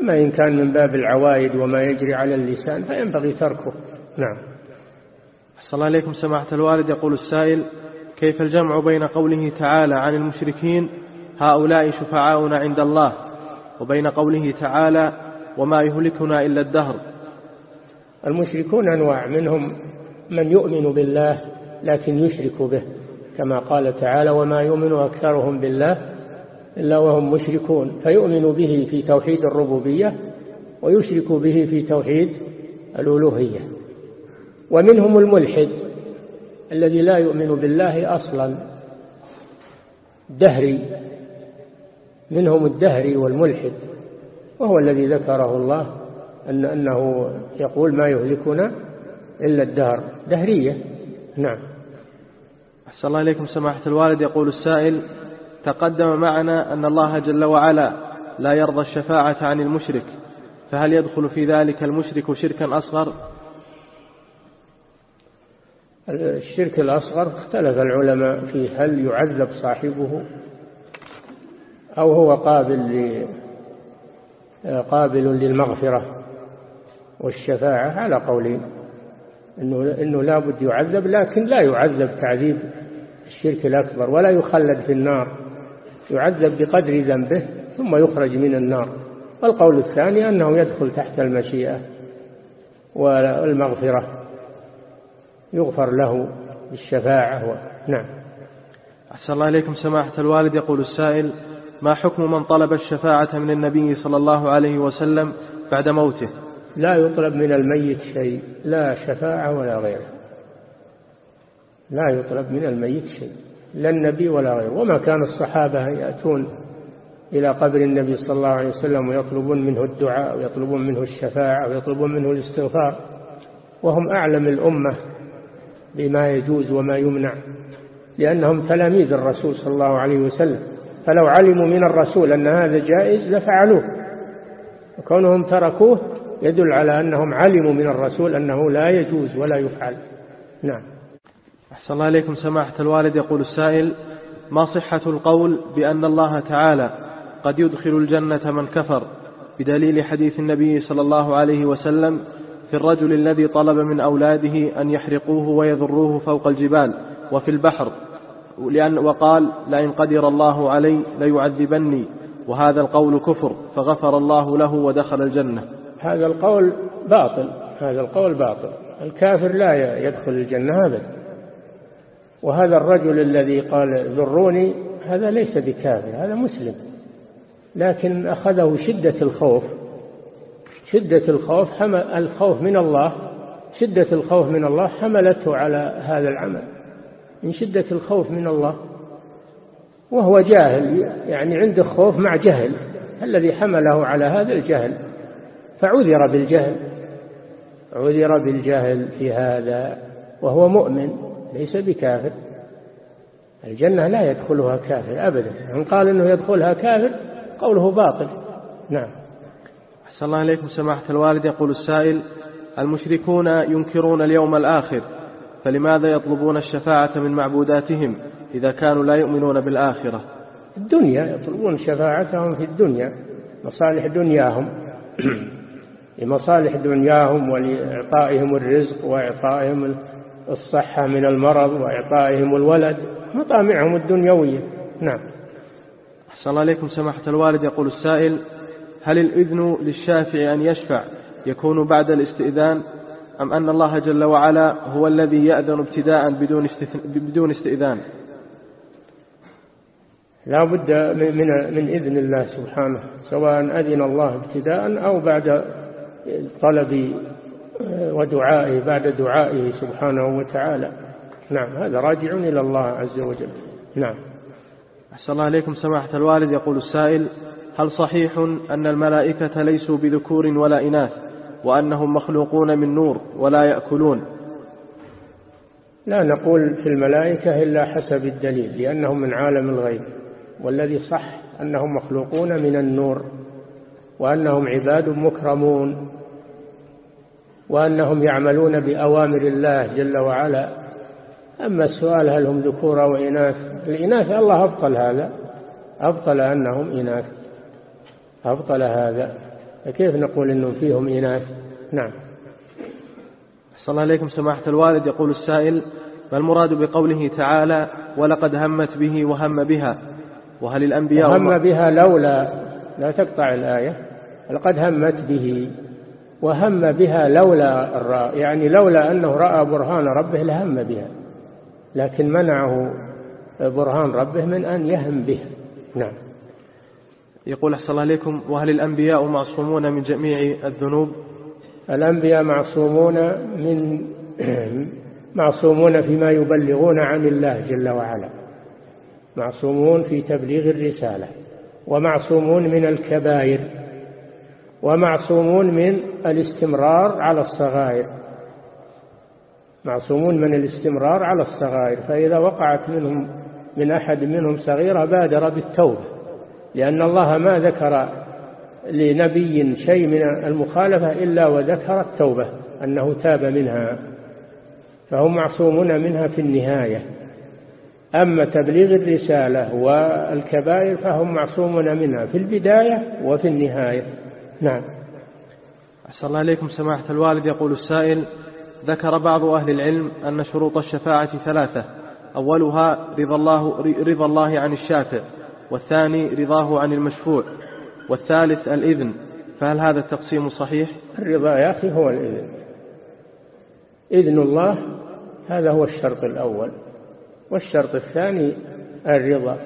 أما إن كان من باب العوائد وما يجري على اللسان فينبغي تركه. نعم. أحسن الله عليكم سماحة الوالد. يقول السائل كيف الجمع بين قوله تعالى عن المشركين هؤلاء شفعاؤنا عند الله وبين قوله تعالى وما يهلكنا إلا الدهر؟ المشركون أنواع منهم من يؤمن بالله لكن يشرك به كما قال تعالى وما يؤمن أكثرهم بالله إلا وهم مشركون فيؤمن به في توحيد الربوبية ويشرك به في توحيد الألوهية. ومنهم الملحد الذي لا يؤمن بالله أصلا. دهري منهم الدهري والملحد وهو الذي ذكره الله أن أنه يقول ما يهلكنا إلا الدهر. دهرية نعم. أحسن الله إليكم سماحة الوالد. يقول السائل تقدم معنا أن الله جل وعلا لا يرضى الشفاعة عن المشرك فهل يدخل في ذلك المشرك شركا أصغر؟ الشرك الأصغر اختلف العلماء في هل يعذب صاحبه أو هو قابل قابل للمغفرة والشفاعة؟ على قولين إنه, إنه لا بد يعذب لكن لا يعذب تعذيب الشرك الأكبر ولا يخلد في النار يعذب بقدر ذنبه ثم يخرج من النار. والقول الثاني أنه يدخل تحت المشيئة والمغفرة. يغفر له بالشفاعة و... نعم. أحسن الله إليكم سماحة الوالد. يقول السائل ما حكم من طلب الشفاعة من النبي صلى الله عليه وسلم بعد موته؟ لا يطلب من الميت شيء لا شفاعة ولا غيره. لا يطلب من الميت شيء لا النبي ولا غيره. وما كان الصحابة يأتون إلى قبر النبي صلى الله عليه وسلم ويطلبون منه الدعاء ويطلبون منه الشفاعة ويطلبون منه الاستغفار وهم أعلم الأمة بما يجوز وما يمنع لأنهم تلاميذ الرسول صلى الله عليه وسلم. فلو علموا من الرسول أن هذا جائز لفعلوه. وكونهم تركوه يدل على أنهم علموا من الرسول أنه لا يجوز ولا يفعل. نعم. أحسن الله إليكم سماحة الوالد. يقول السائل ما صحة القول بأن الله تعالى قد يدخل الجنة من كفر بدليل حديث النبي صلى الله عليه وسلم في الرجل الذي طلب من أولاده أن يحرقوه ويذروه فوق الجبال وفي البحر لأن وقال لئن قدر الله علي ليعذبني. وهذا القول كفر فغفر الله له ودخل الجنة. هذا القول باطل هذا القول باطل. الكافر لا يدخل الجنة أبدا. وهذا الرجل الذي قال ذروني هذا ليس بكافر هذا مسلم. لكن أخذه شدة الخوف شدة الخوف حمل الخوف من الله شدة الخوف من الله حملته على هذا العمل. من شدة الخوف من الله وهو جاهل يعني عنده خوف مع جهل. الذي حمله على هذا الجهل فعذر بالجهل. عذر بالجهل في هذا وهو مؤمن ليس بكافر. الجنة لا يدخلها كافر أبدا. من قال أنه يدخلها كافر قوله باطل. نعم. أحسن الله إليكم سماحة الوالد. يقول السائل المشركون ينكرون اليوم الآخر فلماذا يطلبون الشفاعة من معبوداتهم إذا كانوا لا يؤمنون بالآخرة؟ الدنيا يطلبون شفاعتهم في الدنيا مصالح دنياهم. لمصالح دنياهم ولإعطائهم الرزق وإعطائهم الصحة من المرض وإعطائهم الولد مطامعهم الدنيوية. نعم. أحسن الله عليكم سماحة الوالد. يقول السائل هل الإذن للشافع أن يشفع يكون بعد الاستئذان أم أن الله جل وعلا هو الذي يأذن ابتداء بدون, بدون استئذان؟ لا بد من, من إذن الله سبحانه سواء أذن الله ابتداء أو بعد طلب ودعائه بعد دعائه سبحانه وتعالى. نعم هذا راجع إلى الله عز وجل. نعم. أحسن الله عليكم سماحة الوالد يقول السائل هل صحيح أن الملائكة ليسوا بذكور ولا إناث وأنهم مخلوقون من نور ولا يأكلون؟ لا نقول في الملائكة إلا حسب الدليل لأنهم من عالم الغيب والذي صح أنهم مخلوقون من النور وأنهم عباد مكرمون وأنهم يعملون بأوامر الله جل وعلا. أما السؤال هل هم ذكور أو إناث؟ الإناث الله أبطل هذا أبطل أنهم إناث. أبطل هذا. فكيف نقول أنهم فيهم إناث؟ نعم. صلى الله عليكم سماحة الوالد. يقول السائل ما المراد بقوله تعالى ولقد همت به وهم بها وهل الأنبياء هم بها لولا لا تقطع الآية. لقد همت به وهم بها لولا الراء يعني لولا أنه رأى برهان ربه لهم بها. لكن منعه برهان ربه من أن يهم به نعم. يقول أحسن الله عليكم وهل الأنبياء معصومون من جميع الذنوب؟ الأنبياء معصومون من معصومون فيما يبلغون عن الله جل وعلا. معصومون في تبليغ الرسالة ومعصومون من الكبائر ومعصومون من الاستمرار على الصغائر. معصومون من الاستمرار على الصغائر فإذا وقعت منهم من أحد منهم صغيرة بادر بالتوبة. لأن الله ما ذكر لنبي شيء من المخالفة إلا وذكر التوبة أنه تاب منها فهم معصومون منها في النهاية. أما تبليغ الرسالة والكبائر فهم معصومون منها في البداية وفي النهاية. نعم. أحسن الله عليكم سماحة الوالد يقول السائل ذكر بعض أهل العلم أن شروط الشفاعة ثلاثة. أولها رضا الله, رضا الله عن الشافع. والثاني رضاه عن المشفوع والثالث الإذن. فهل هذا التقسيم صحيح؟ الرضا يا أخي هو الإذن. إذن الله هذا هو الشرط الأول. والشرط الثاني الرضا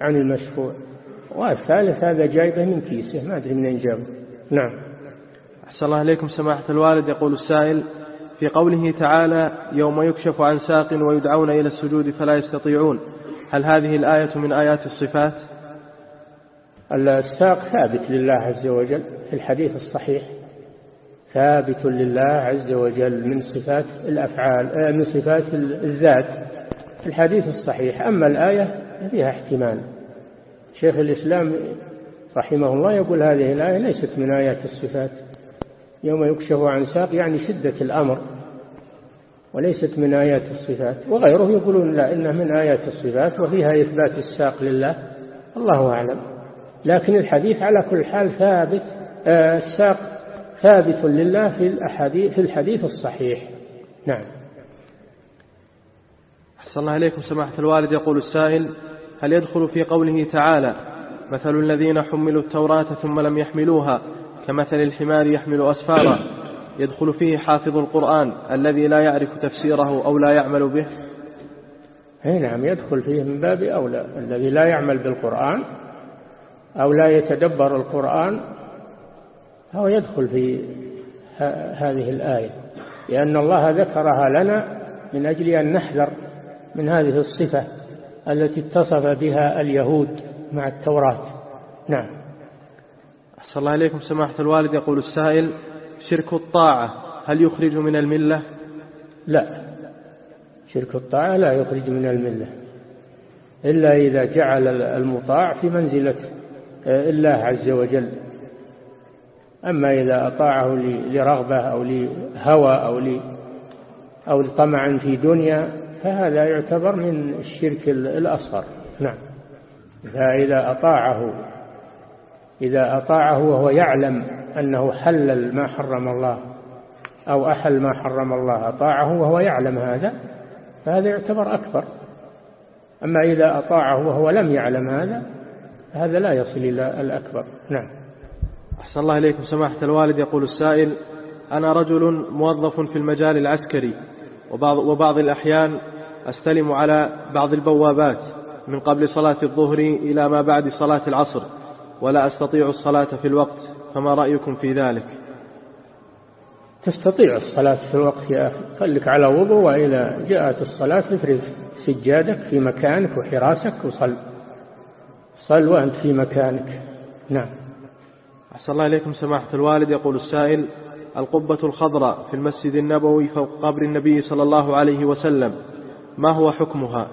عن المشفوع. والثالث هذا جايبه من كيسه ما أدري من جابه. نعم. أحسن الله عليكم سماحة الوالد. يقول السائل في قوله تعالى يوم يكشف عن ساق ويدعون إلى السجود فلا يستطيعون. هل هذه الآية من آيات الصفات؟ الساق ثابت لله عز وجل في الحديث الصحيح. ثابت لله عز وجل من صفات الأفعال آه، من صفات الذات في الحديث الصحيح. أما الآية فيها احتمال. شيخ الإسلام رحمه الله يقول هذه الآية ليست من آيات الصفات. يوم يكشف عن ساق يعني شدة الأمر. وليست من آيات الصفات. وغيره يقولون لا إنها من آيات الصفات وفيها إثبات الساق لله. الله أعلم. لكن الحديث على كل حال ثابت آه، الساق ثابت لله في الأحاديث في الحديث الصحيح. نعم. أحسن الله عليكم سماحة الوالد. يقول السائل هل يدخل في قوله تعالى مثل الذين حملوا التوراة ثم لم يحملوها كمثل الحمار يحمل أسفارا؟ يدخل فيه حافظ القرآن الذي لا يعرف تفسيره أو لا يعمل به؟ أي نعم يدخل فيه من باب أولى الذي لا يعمل بالقرآن أو لا يتدبر القرآن هو يدخل في هذه الآية. لأن الله ذكرها لنا من أجل أن نحذر من هذه الصفة التي اتصف بها اليهود مع التوراة. نعم. أحسن الله إليكم. سماحة الوالد يقول السائل شرك الطاعة هل يخرج من الملة؟ لا. شرك الطاعة لا يخرج من الملة. إلا إذا جعل المطاع في منزلة الله عز وجل. أما إذا أطاعه لرغبة أو لهوى أو أو لطمع في دنيا فهذا يعتبر من الشرك الأصغر. نعم. فإذا أطاعه إذا أطاعه وهو يعلم أنه حلل ما حرم الله أو أحل ما حرم الله أطاعه وهو يعلم هذا فهذا يعتبر أكبر. أما إذا أطاعه وهو لم يعلم هذا هذا لا يصل إلى الأكبر. نعم. أحسن الله إليكم. سماحة الوالد يقول السائل أنا رجل موظف في المجال العسكري وبعض, وبعض الأحيان أستلم على بعض البوابات من قبل صلاة الظهر إلى ما بعد صلاة العصر ولا أستطيع الصلاة في الوقت. فما رأيكم في ذلك؟ تستطيع الصلاة في الوقت يا أخي. خلك على وضوء وإذا جاءت الصلاة افرز سجادك في مكانك وحراسك وصل. صل وأنت في مكانك. نعم. أحسن الله إليكم سماحة الوالد. يقول السائل القبة الخضراء في المسجد النبوي فوق قبر النبي صلى الله عليه وسلم ما هو حكمها؟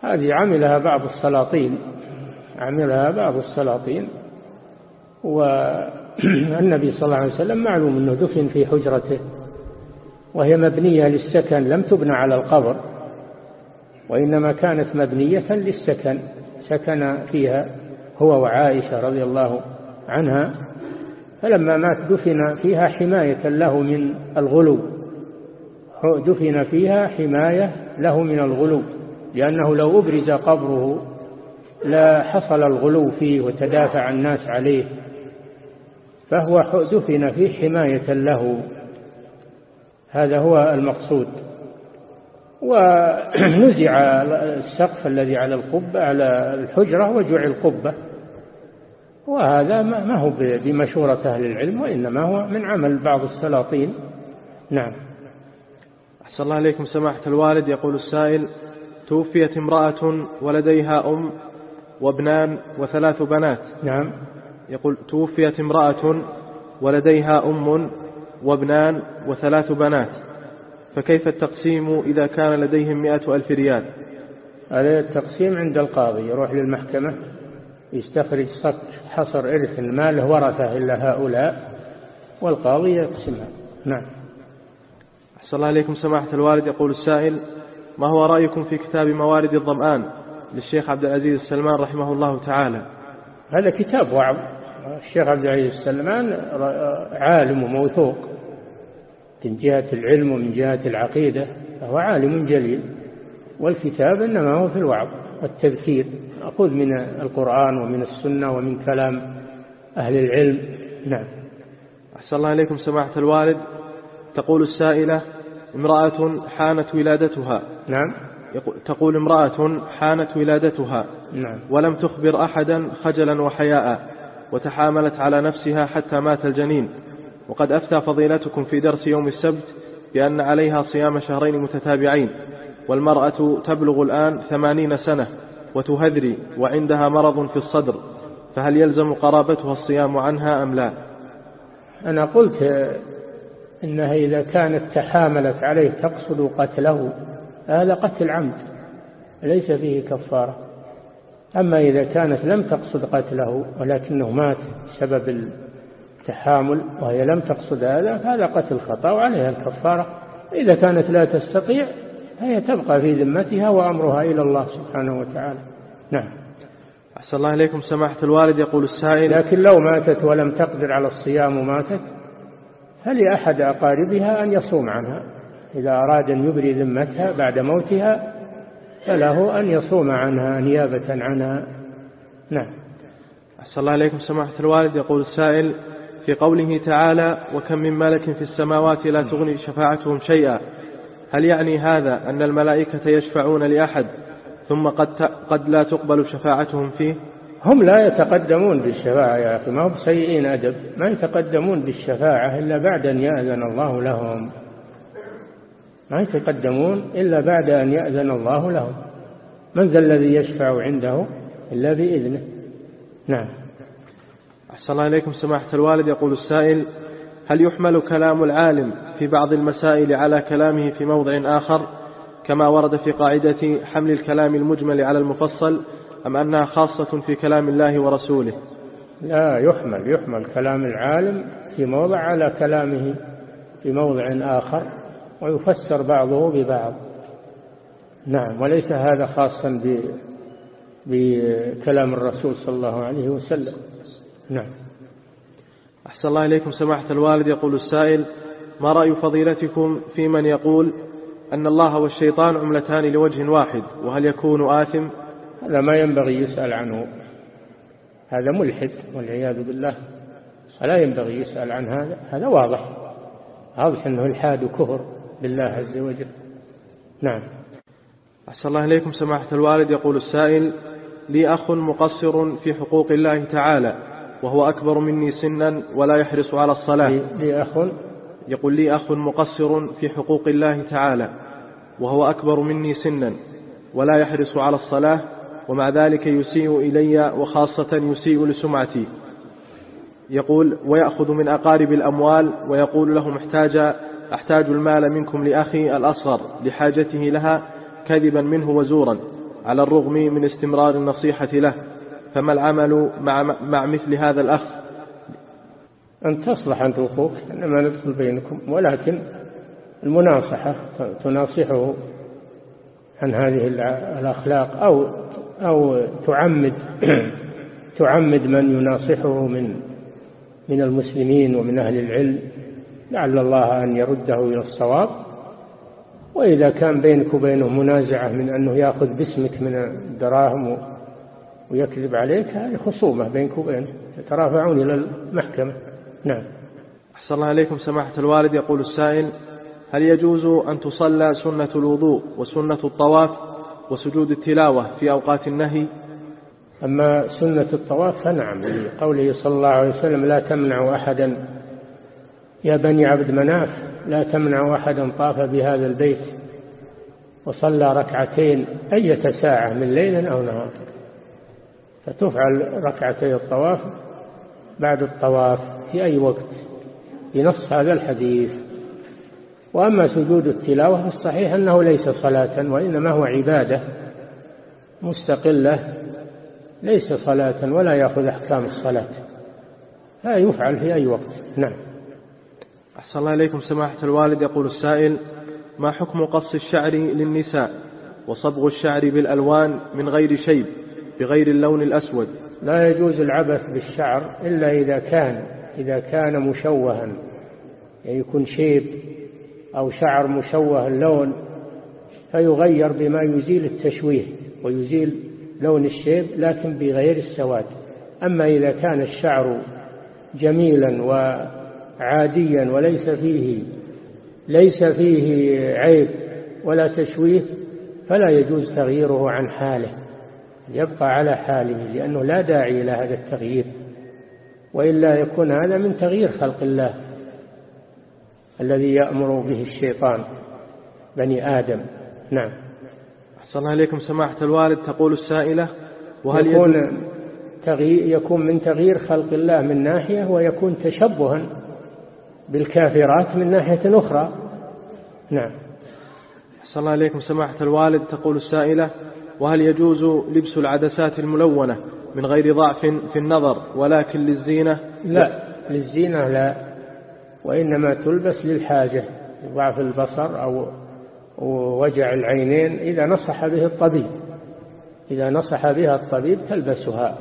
هذه عملها بعض السلاطين. عملها بعض السلاطين. والنبي صلى الله عليه وسلم معلوم أنه دفن في حجرته وهي مبنية للسكن لم تبنى على القبر وإنما كانت مبنية للسكن سكن فيها هو وعائشة رضي الله عنها فلما مات دفن فيها حماية له من الغلو. دفن فيها حماية له من الغلو لأنه لو أبرز قبره لا حصل الغلو فيه وتدافع الناس عليه. فهو دفن فيه حماية له. هذا هو المقصود. ونزع السقف الذي على القبة على الحجرة وجعل قبة وهذا ما هو بمشورة أهل العلم وإنما هو من عمل بعض السلاطين. نعم. أحسن الله عليكم سماحة الوالد. يقول السائل توفيت امرأة ولديها أم وابنان وثلاث بنات. نعم. يقول توفيت امرأة ولديها أم وابنان وثلاث بنات فكيف التقسيم إذا كان لديهم مئة ألف ريال؟ هذا التقسيم عند القاضي يروح للمحكمة يستخرج حصر إرث المال ورثة إلا هؤلاء والقاضي يقسمها. نعم. أحسن الله عليكم سماحة الوالد. يقول السائل ما هو رأيكم في كتاب موارد الظمآن للشيخ عبد العزيز السلمان رحمه الله تعالى؟ هذا كتاب وعظ. الشيخ عبد العزيز السلمان عالم وموثوق من جهة العلم ومن جهة العقيدة فهو عالم جليل. والكتاب إنما هو في الوعظ والتذكير. أخذ من القرآن ومن السنة ومن كلام أهل العلم. نعم. أحسن الله إليكم سماحة الوالد. تقول السائلة امرأة حانت ولادتها. نعم. تقول امرأة حانت ولادتها نعم. ولم تخبر أحدا خجلا وحياء وتحاملت على نفسها حتى مات الجنين. وقد أفتى فضيلتكم في درس يوم السبت بأن عليها صيام شهرين متتابعين والمرأة تبلغ الآن ثمانين سنة وتهذري وعندها مرض في الصدر فهل يلزم قرابتها الصيام عنها أم لا؟ أنا قلت إنها إذا كانت تحاملت عليه تقصد قتله. هذا قتل عمد ليس فيه كفارة. أما إذا كانت لم تقصد قتله ولكنه مات بسبب التحامل وهي لم تقصد هذا فهذا قتل خطأ وعليها الكفارة. إذا كانت لا تستطيع فهي تبقى في ذمتها وأمرها إلى الله سبحانه وتعالى. نعم. أحسن الله إليكم. سماحة الوالد يقول السائل لكن لو ماتت ولم تقدر على الصيام وماتت فلأحد أقاربها أن يصوم عنها. إذا أراد أن يبري ذمتها بعد موتها فله أن يصوم عنها نيابة عنها. نعم. أحسن الله إليكم سماحة الوالد. يقول السائل في قوله تعالى وكم من ملك في السماوات لا تغني شفاعتهم شيئا. هل يعني هذا أن الملائكة يشفعون لأحد ثم قد, قد لا تقبل شفاعتهم فيه؟ هم لا يتقدمون بالشفاعة يا أخي ما هم سيئين أدب. ما يتقدمون بالشفاعة إلا بعد أن يأذن الله لهم. ما يتقدمون إلا بعد أن يأذن الله لهم من ذا الذي يشفع عنده إلا بإذنه. نعم. أحسن الله إليكم سماحة الوالد. يقول السائل هل يحمل كلام العالم في بعض المسائل على كلامه في موضع آخر؟ كما ورد في قاعدة حمل الكلام المجمل على المفصل أم أنها خاصة في كلام الله ورسوله؟ لا يحمل يحمل كلام العالم في موضع على كلامه في موضع آخر. ويفسر بعضه ببعض. نعم وليس هذا خاصا بكلام الرسول صلى الله عليه وسلم. نعم. أحسن الله إليكم سماحة الوالد. يقول السائل ما رأي فضيلتكم في من يقول أن الله والشيطان عملتان لوجه واحد وهل يكون آثم؟ هذا ما ينبغي يسأل عنه. هذا ملحد والعياذ بالله. فلا ينبغي يسأل عن هذا. هذا واضح. واضح أنه الحاد وكفر. بالله عز وجل. نعم. أحسن الله إليكم سماحة الوالد. يقول السائل لي أخ مقصر في حقوق الله تعالى وهو أكبر مني سنا ولا يحرص على الصلاة. لي أخ؟ يقول لي أخ مقصر في حقوق الله تعالى وهو أكبر مني سنا ولا يحرص على الصلاة ومع ذلك يسيء إلي وخاصة يسيء لسمعتي. يقول ويأخذ من أقارب الأموال ويقول لهم احتاج أحتاج المال منكم لأخي الأصغر لحاجته لها كذبا منه وزورا على الرغم من استمرار النصيحة له. فما العمل مع, مع مثل هذا الأخ؟ أن تصلح أنت أخوك إنما ندخل بينكم. ولكن المناصحة تناصحه عن هذه الأخلاق أو أو تعمد تعمد من يناصحه من من المسلمين ومن أهل العلم. لعل الله أن يرده إلى الصواب. وإذا كان بينك وبينه منازعة من أنه يأخذ باسمك من الدراهم ويكذب عليك هذه خصومة بينك وبينه. تترافعون إلى المحكمة. نعم. أحسن الله عليكم سماحة الوالد. يقول السائل هل يجوز أن تصلى سنة الوضوء وسنة الطواف وسجود التلاوة في أوقات النهي؟ أما سنة الطواف فنعم. لقوله صلى الله عليه وسلم لا تمنع أحدا يا بني عبد مناف لا تمنع أحدا طاف بهذا البيت وصلى ركعتين أية ساعة من ليل أو نهار. فتفعل ركعتي الطواف بعد الطواف في أي وقت بنص هذا الحديث. وأما سجود التلاوة فالصحيح أنه ليس صلاة وإنما هو عبادة مستقلة ليس صلاة ولا يأخذ أحكام الصلاة. لا يفعل في أي وقت. نعم. أحسن الله إليكم سماحة الوالد. يقول السائل ما حكم قص الشعر للنساء وصبغ الشعر بالألوان من غير شيب بغير اللون الأسود؟ لا يجوز العبث بالشعر إلا إذا كان إذا كان مشوها يعني يكون شيب أو شعر مشوه اللون فيغير بما يزيل التشويه ويزيل لون الشيب لكن بغير السواد. أما إذا كان الشعر جميلا وعاديا وليس فيه ليس فيه عيب ولا تشويه فلا يجوز تغييره عن حاله. يبقى على حاله لأنه لا داعي إلى هذا التغيير. وإلا يكون هذا من تغيير خلق الله الذي يأمر به الشيطان بني آدم. نعم. أحسن الله إليكم. سماحة الوالد تقول السائلة وهل يكون, تغيير يكون من تغيير خلق الله من ناحية ويكون تشبها بالكافرات من ناحية أخرى. نعم. أحسن الله إليكم. سماحة الوالد تقول السائلة وهل يجوز لبس العدسات الملونة من غير ضعف في النظر ولكن للزينة؟ لا للزينة لا وإنما تلبس للحاجة ضعف البصر أو ووجع العينين إذا نصح به الطبيب. إذا نصح بها الطبيب تلبسها.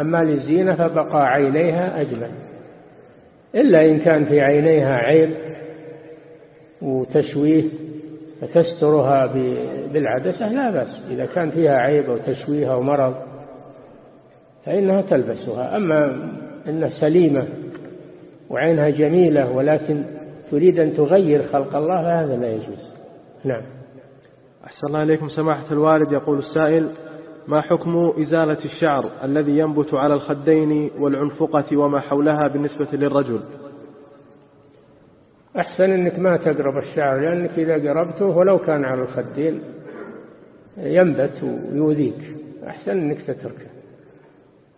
أما للزينة فبقى عينيها أجمل. إلا إن كان في عينيها عيب وتشويه فتسترها بالعدسة لا بأس. إذا كان فيها عيب أو تشويه أو مرض فإنها تلبسها. أما إنها سليمة وعينها جميلة ولكن تريد أن تغير خلق الله فهذا لا يجوز. نعم. أحسن الله إليكم سماحة الوالد يقول السائل ما حكم إزالة الشعر الذي ينبت على الخدين والعنفقة وما حولها بالنسبة للرجل؟ أحسن أنك ما تقرب الشعر لأنك إذا قربته ولو كان على الخدين ينبت ويؤذيك. أحسن أنك تتركه.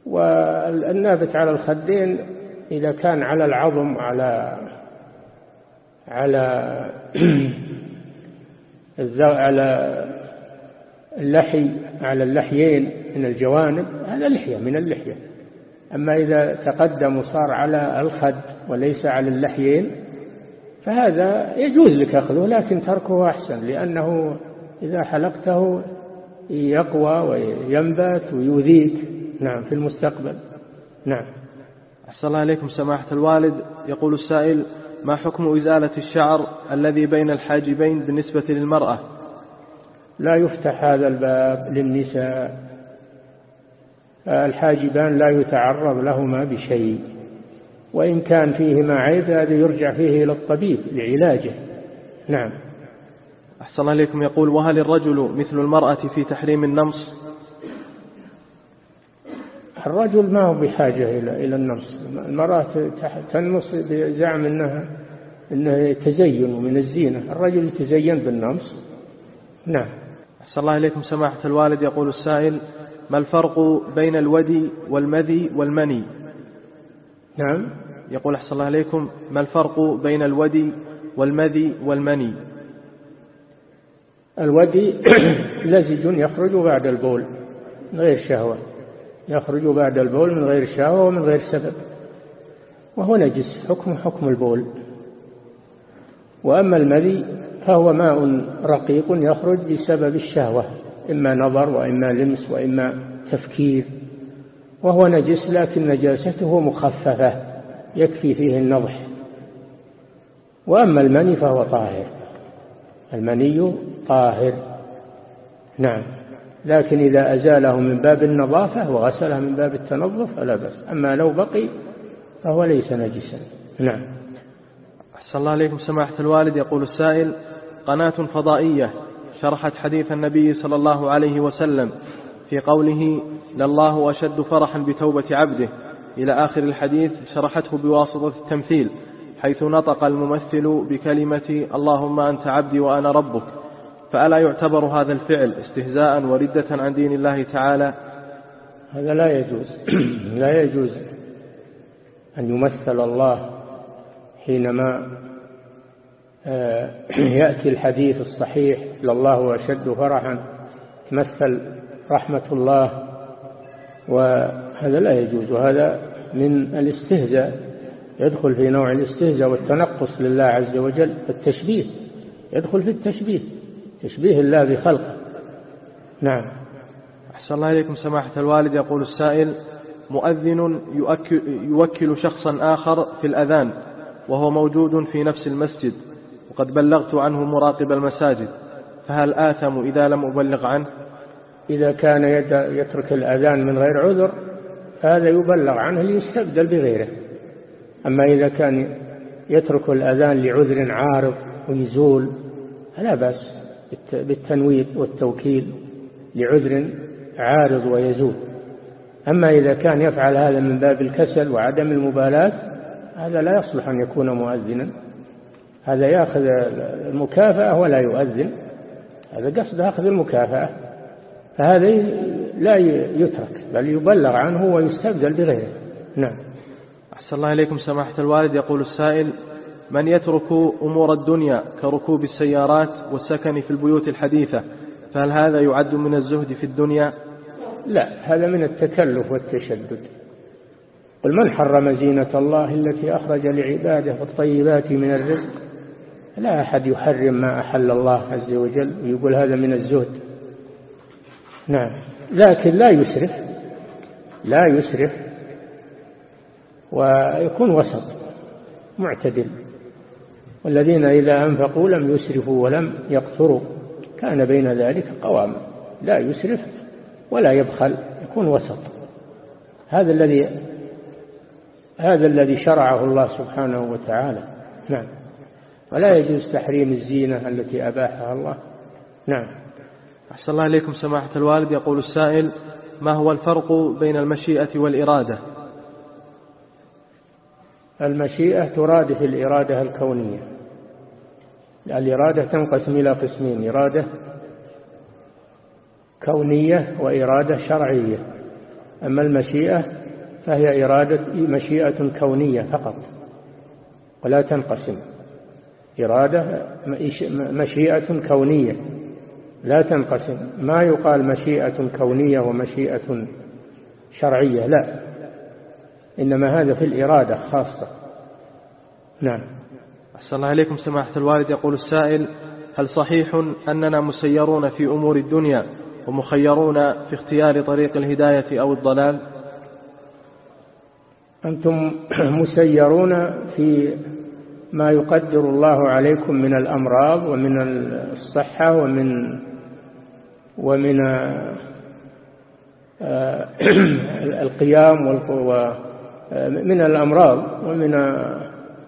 والنابت على الخدين إذا كان على العظم على على على اللحي على اللحيين من الجوانب هذا لحية من اللحية. أما إذا تقدم وصار على الخد وليس على اللحيين فهذا يجوز لك أخذه لكن تركه أحسن لأنه إذا حلقته يقوى وينبت ويؤذيك. نعم في المستقبل. نعم. أحسن الله عليكم سماحة الوالد. يقول السائل ما حكم إزالة الشعر الذي بين الحاجبين بالنسبة للمرأة؟ لا يفتح هذا الباب للنساء. الحاجبان لا يتعرض لهما بشيء وإن كان فيهما عيب هذا يرجع فيه إلى الطبيب لعلاجه. نعم. أحسن الله إليكم. يقول وهل الرجل مثل المرأة في تحريم النمص؟ الرجل ما هو بحاجة إلى إلى النمص. المرأة تنمص بزعم أنها أنه تزين من الزينة. الرجل يتزين بالنمص. نعم. أحسن الله إليكم سماحة الوالد. يقول السائل ما الفرق بين الودي والمذي والمني? نعم. يقول أحسن الله عليكم ما الفرق بين الودي والمذي والمني? الودي لزج يخرج بعد البول من غير شهوة. يخرج بعد البول من غير شهوة ومن غير سبب. وهو نجس. حكم حكم البول. وأما المذي فهو ماء رقيق يخرج بسبب الشهوة إما نظر وإما لمس وإما تفكير وهو نجس لكن نجاسته مخففة يكفي فيه النضح. وأما المني فهو طاهر المني طاهر نعم لكن إذا أزاله من باب النظافة وغسله من باب التنظف فلا بس أما لو بقي فهو ليس نجسا نعم. أحسن الله عليكم سماحة الوالد يقول السائل قناة فضائية شرحت حديث النبي صلى الله عليه وسلم في قوله لله أشد فرحا بتوبة عبده. إلى آخر الحديث شرحته بواسطة التمثيل حيث نطق الممثل بكلمة اللهم أنت عبدي وأنا ربك. فألا يعتبر هذا الفعل استهزاء وردة عن دين الله تعالى؟ هذا لا يجوز. لا يجوز أن يمثل الله حينما يأتي الحديث الصحيح لله أشد فرحا تمثل رحمة الله وهذا لا يجوز وهذا من الاستهزاء يدخل في نوع الاستهزاء والتنقص لله عز وجل التشبيه يدخل في التشبيه تشبيه الله بخلقه. نعم. أحسن الله إليكم سماحة الوالد يقول السائل مؤذن يوكل شخصا آخر في الأذان وهو موجود في نفس المسجد. وقد بلغت عنه مراقب المساجد فهل آثم إذا لم أبلغ عنه؟ إذا كان يترك الأذان من غير عذر فهذا يبلغ عنه ليستبدل بغيره. أما إذا كان يترك الأذان لعذر عارض ويزول فلا بأس بالتنوير والتوكيل لعذر عارض ويزول. أما إذا كان يفعل هذا من باب الكسل وعدم المبالاة هذا لا يصلح أن يكون مؤذنا. هذا يأخذ المكافأة ولا يؤذن. هذا قصد أخذ المكافأة فهذا لا يترك بل يبلغ عنه ويستبدل بغيره. نعم. أحسن الله إليكم سماحة الوالد. يقول السائل من يترك أمور الدنيا كركوب السيارات والسكن في البيوت الحديثة فهل هذا يعد من الزهد في الدنيا؟ لا هذا من التكلف والتشدد. قل من حرم زينة الله التي أخرج لعباده والطيبات من الرزق؟ لا أحد يحرم ما أحل الله عز وجل ويقول هذا من الزهد. نعم. لكن لا يسرف لا يسرف ويكون وسط معتدل. والذين إذا أنفقوا لم يسرفوا ولم يقتروا كان بين ذلك قوام. لا يسرف ولا يبخل يكون وسط. هذا الذي هذا الذي شرعه الله سبحانه وتعالى. نعم. ولا يجوز تحريم الزينة التي أباحها الله. نعم. أحسن الله إليكم سماحة الوالد. يقول السائل ما هو الفرق بين المشيئة والإرادة؟ المشيئة ترادف الإرادة الكونية. الإرادة تنقسم إلى قسمين إرادة كونية وإرادة شرعية. أما المشيئة فهي إرادة مشيئة كونية فقط ولا تنقسم. إرادة مشيئة كونية لا تنقسم. ما يقال مشيئة كونية ومشيئة شرعية لا. إنما هذا في الإرادة خاصة. نعم. أحسن الله إليكم سماحة الوالد. يقول السائل هل صحيح أننا مسيرون في أمور الدنيا ومخيرون في اختيار طريق الهداية أو الضلال؟ أنتم مسيرون في ما يقدر الله عليكم من الأمراض ومن الصحة ومن ومن آه، القيام من الأمراض ومن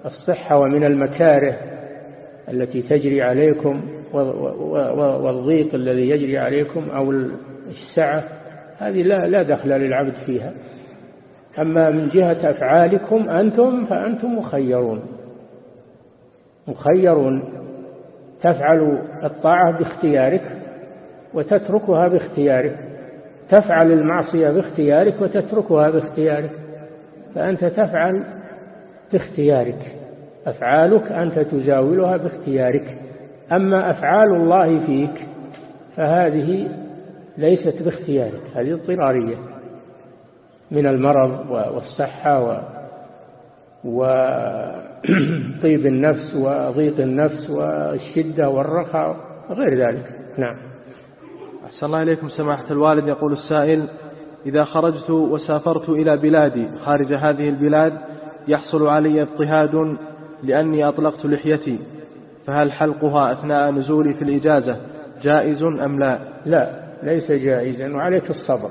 الصحة ومن المكاره التي تجري عليكم والضيق الذي يجري عليكم أو السعة هذه لا, لا دخل للعبد فيها. أما من جهة أفعالكم أنتم فأنتم مخيرون. مخيرون تفعل الطاعة باختيارك وتتركها باختيارك. تفعل المعصية باختيارك وتتركها باختيارك. فأنت تفعل باختيارك. أفعالك أنت تزاولها باختيارك. أما أفعال الله فيك فهذه ليست باختيارك هذه اضطرارية. من المرض والصحة و طيب النفس وضيق النفس والشدة والرخاء غير ذلك. نعم. أحسن الله إليكم سماحة الوالد. يقول السائل إذا خرجت وسافرت إلى بلادي خارج هذه البلاد يحصل علي اضطهاد لأني أطلقت لحيتي فهل حلقها أثناء نزولي في الإجازة جائز أم لا؟ لا ليس جائزا وعليك الصبر.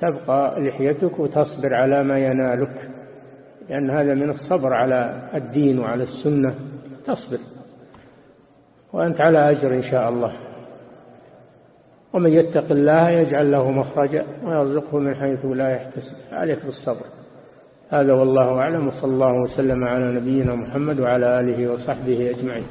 تبقى لحيتك وتصبر على ما ينالك. لأن هذا من الصبر على الدين وعلى السنة. تصبر. وأنت على أجر إن شاء الله. ومن يتق الله يجعل له مخرجا ويرزقه من حيث لا يحتسب. عليك بالصبر. هذا والله أعلم. وصلى الله وسلم على نبينا محمد وعلى آله وصحبه أجمعين.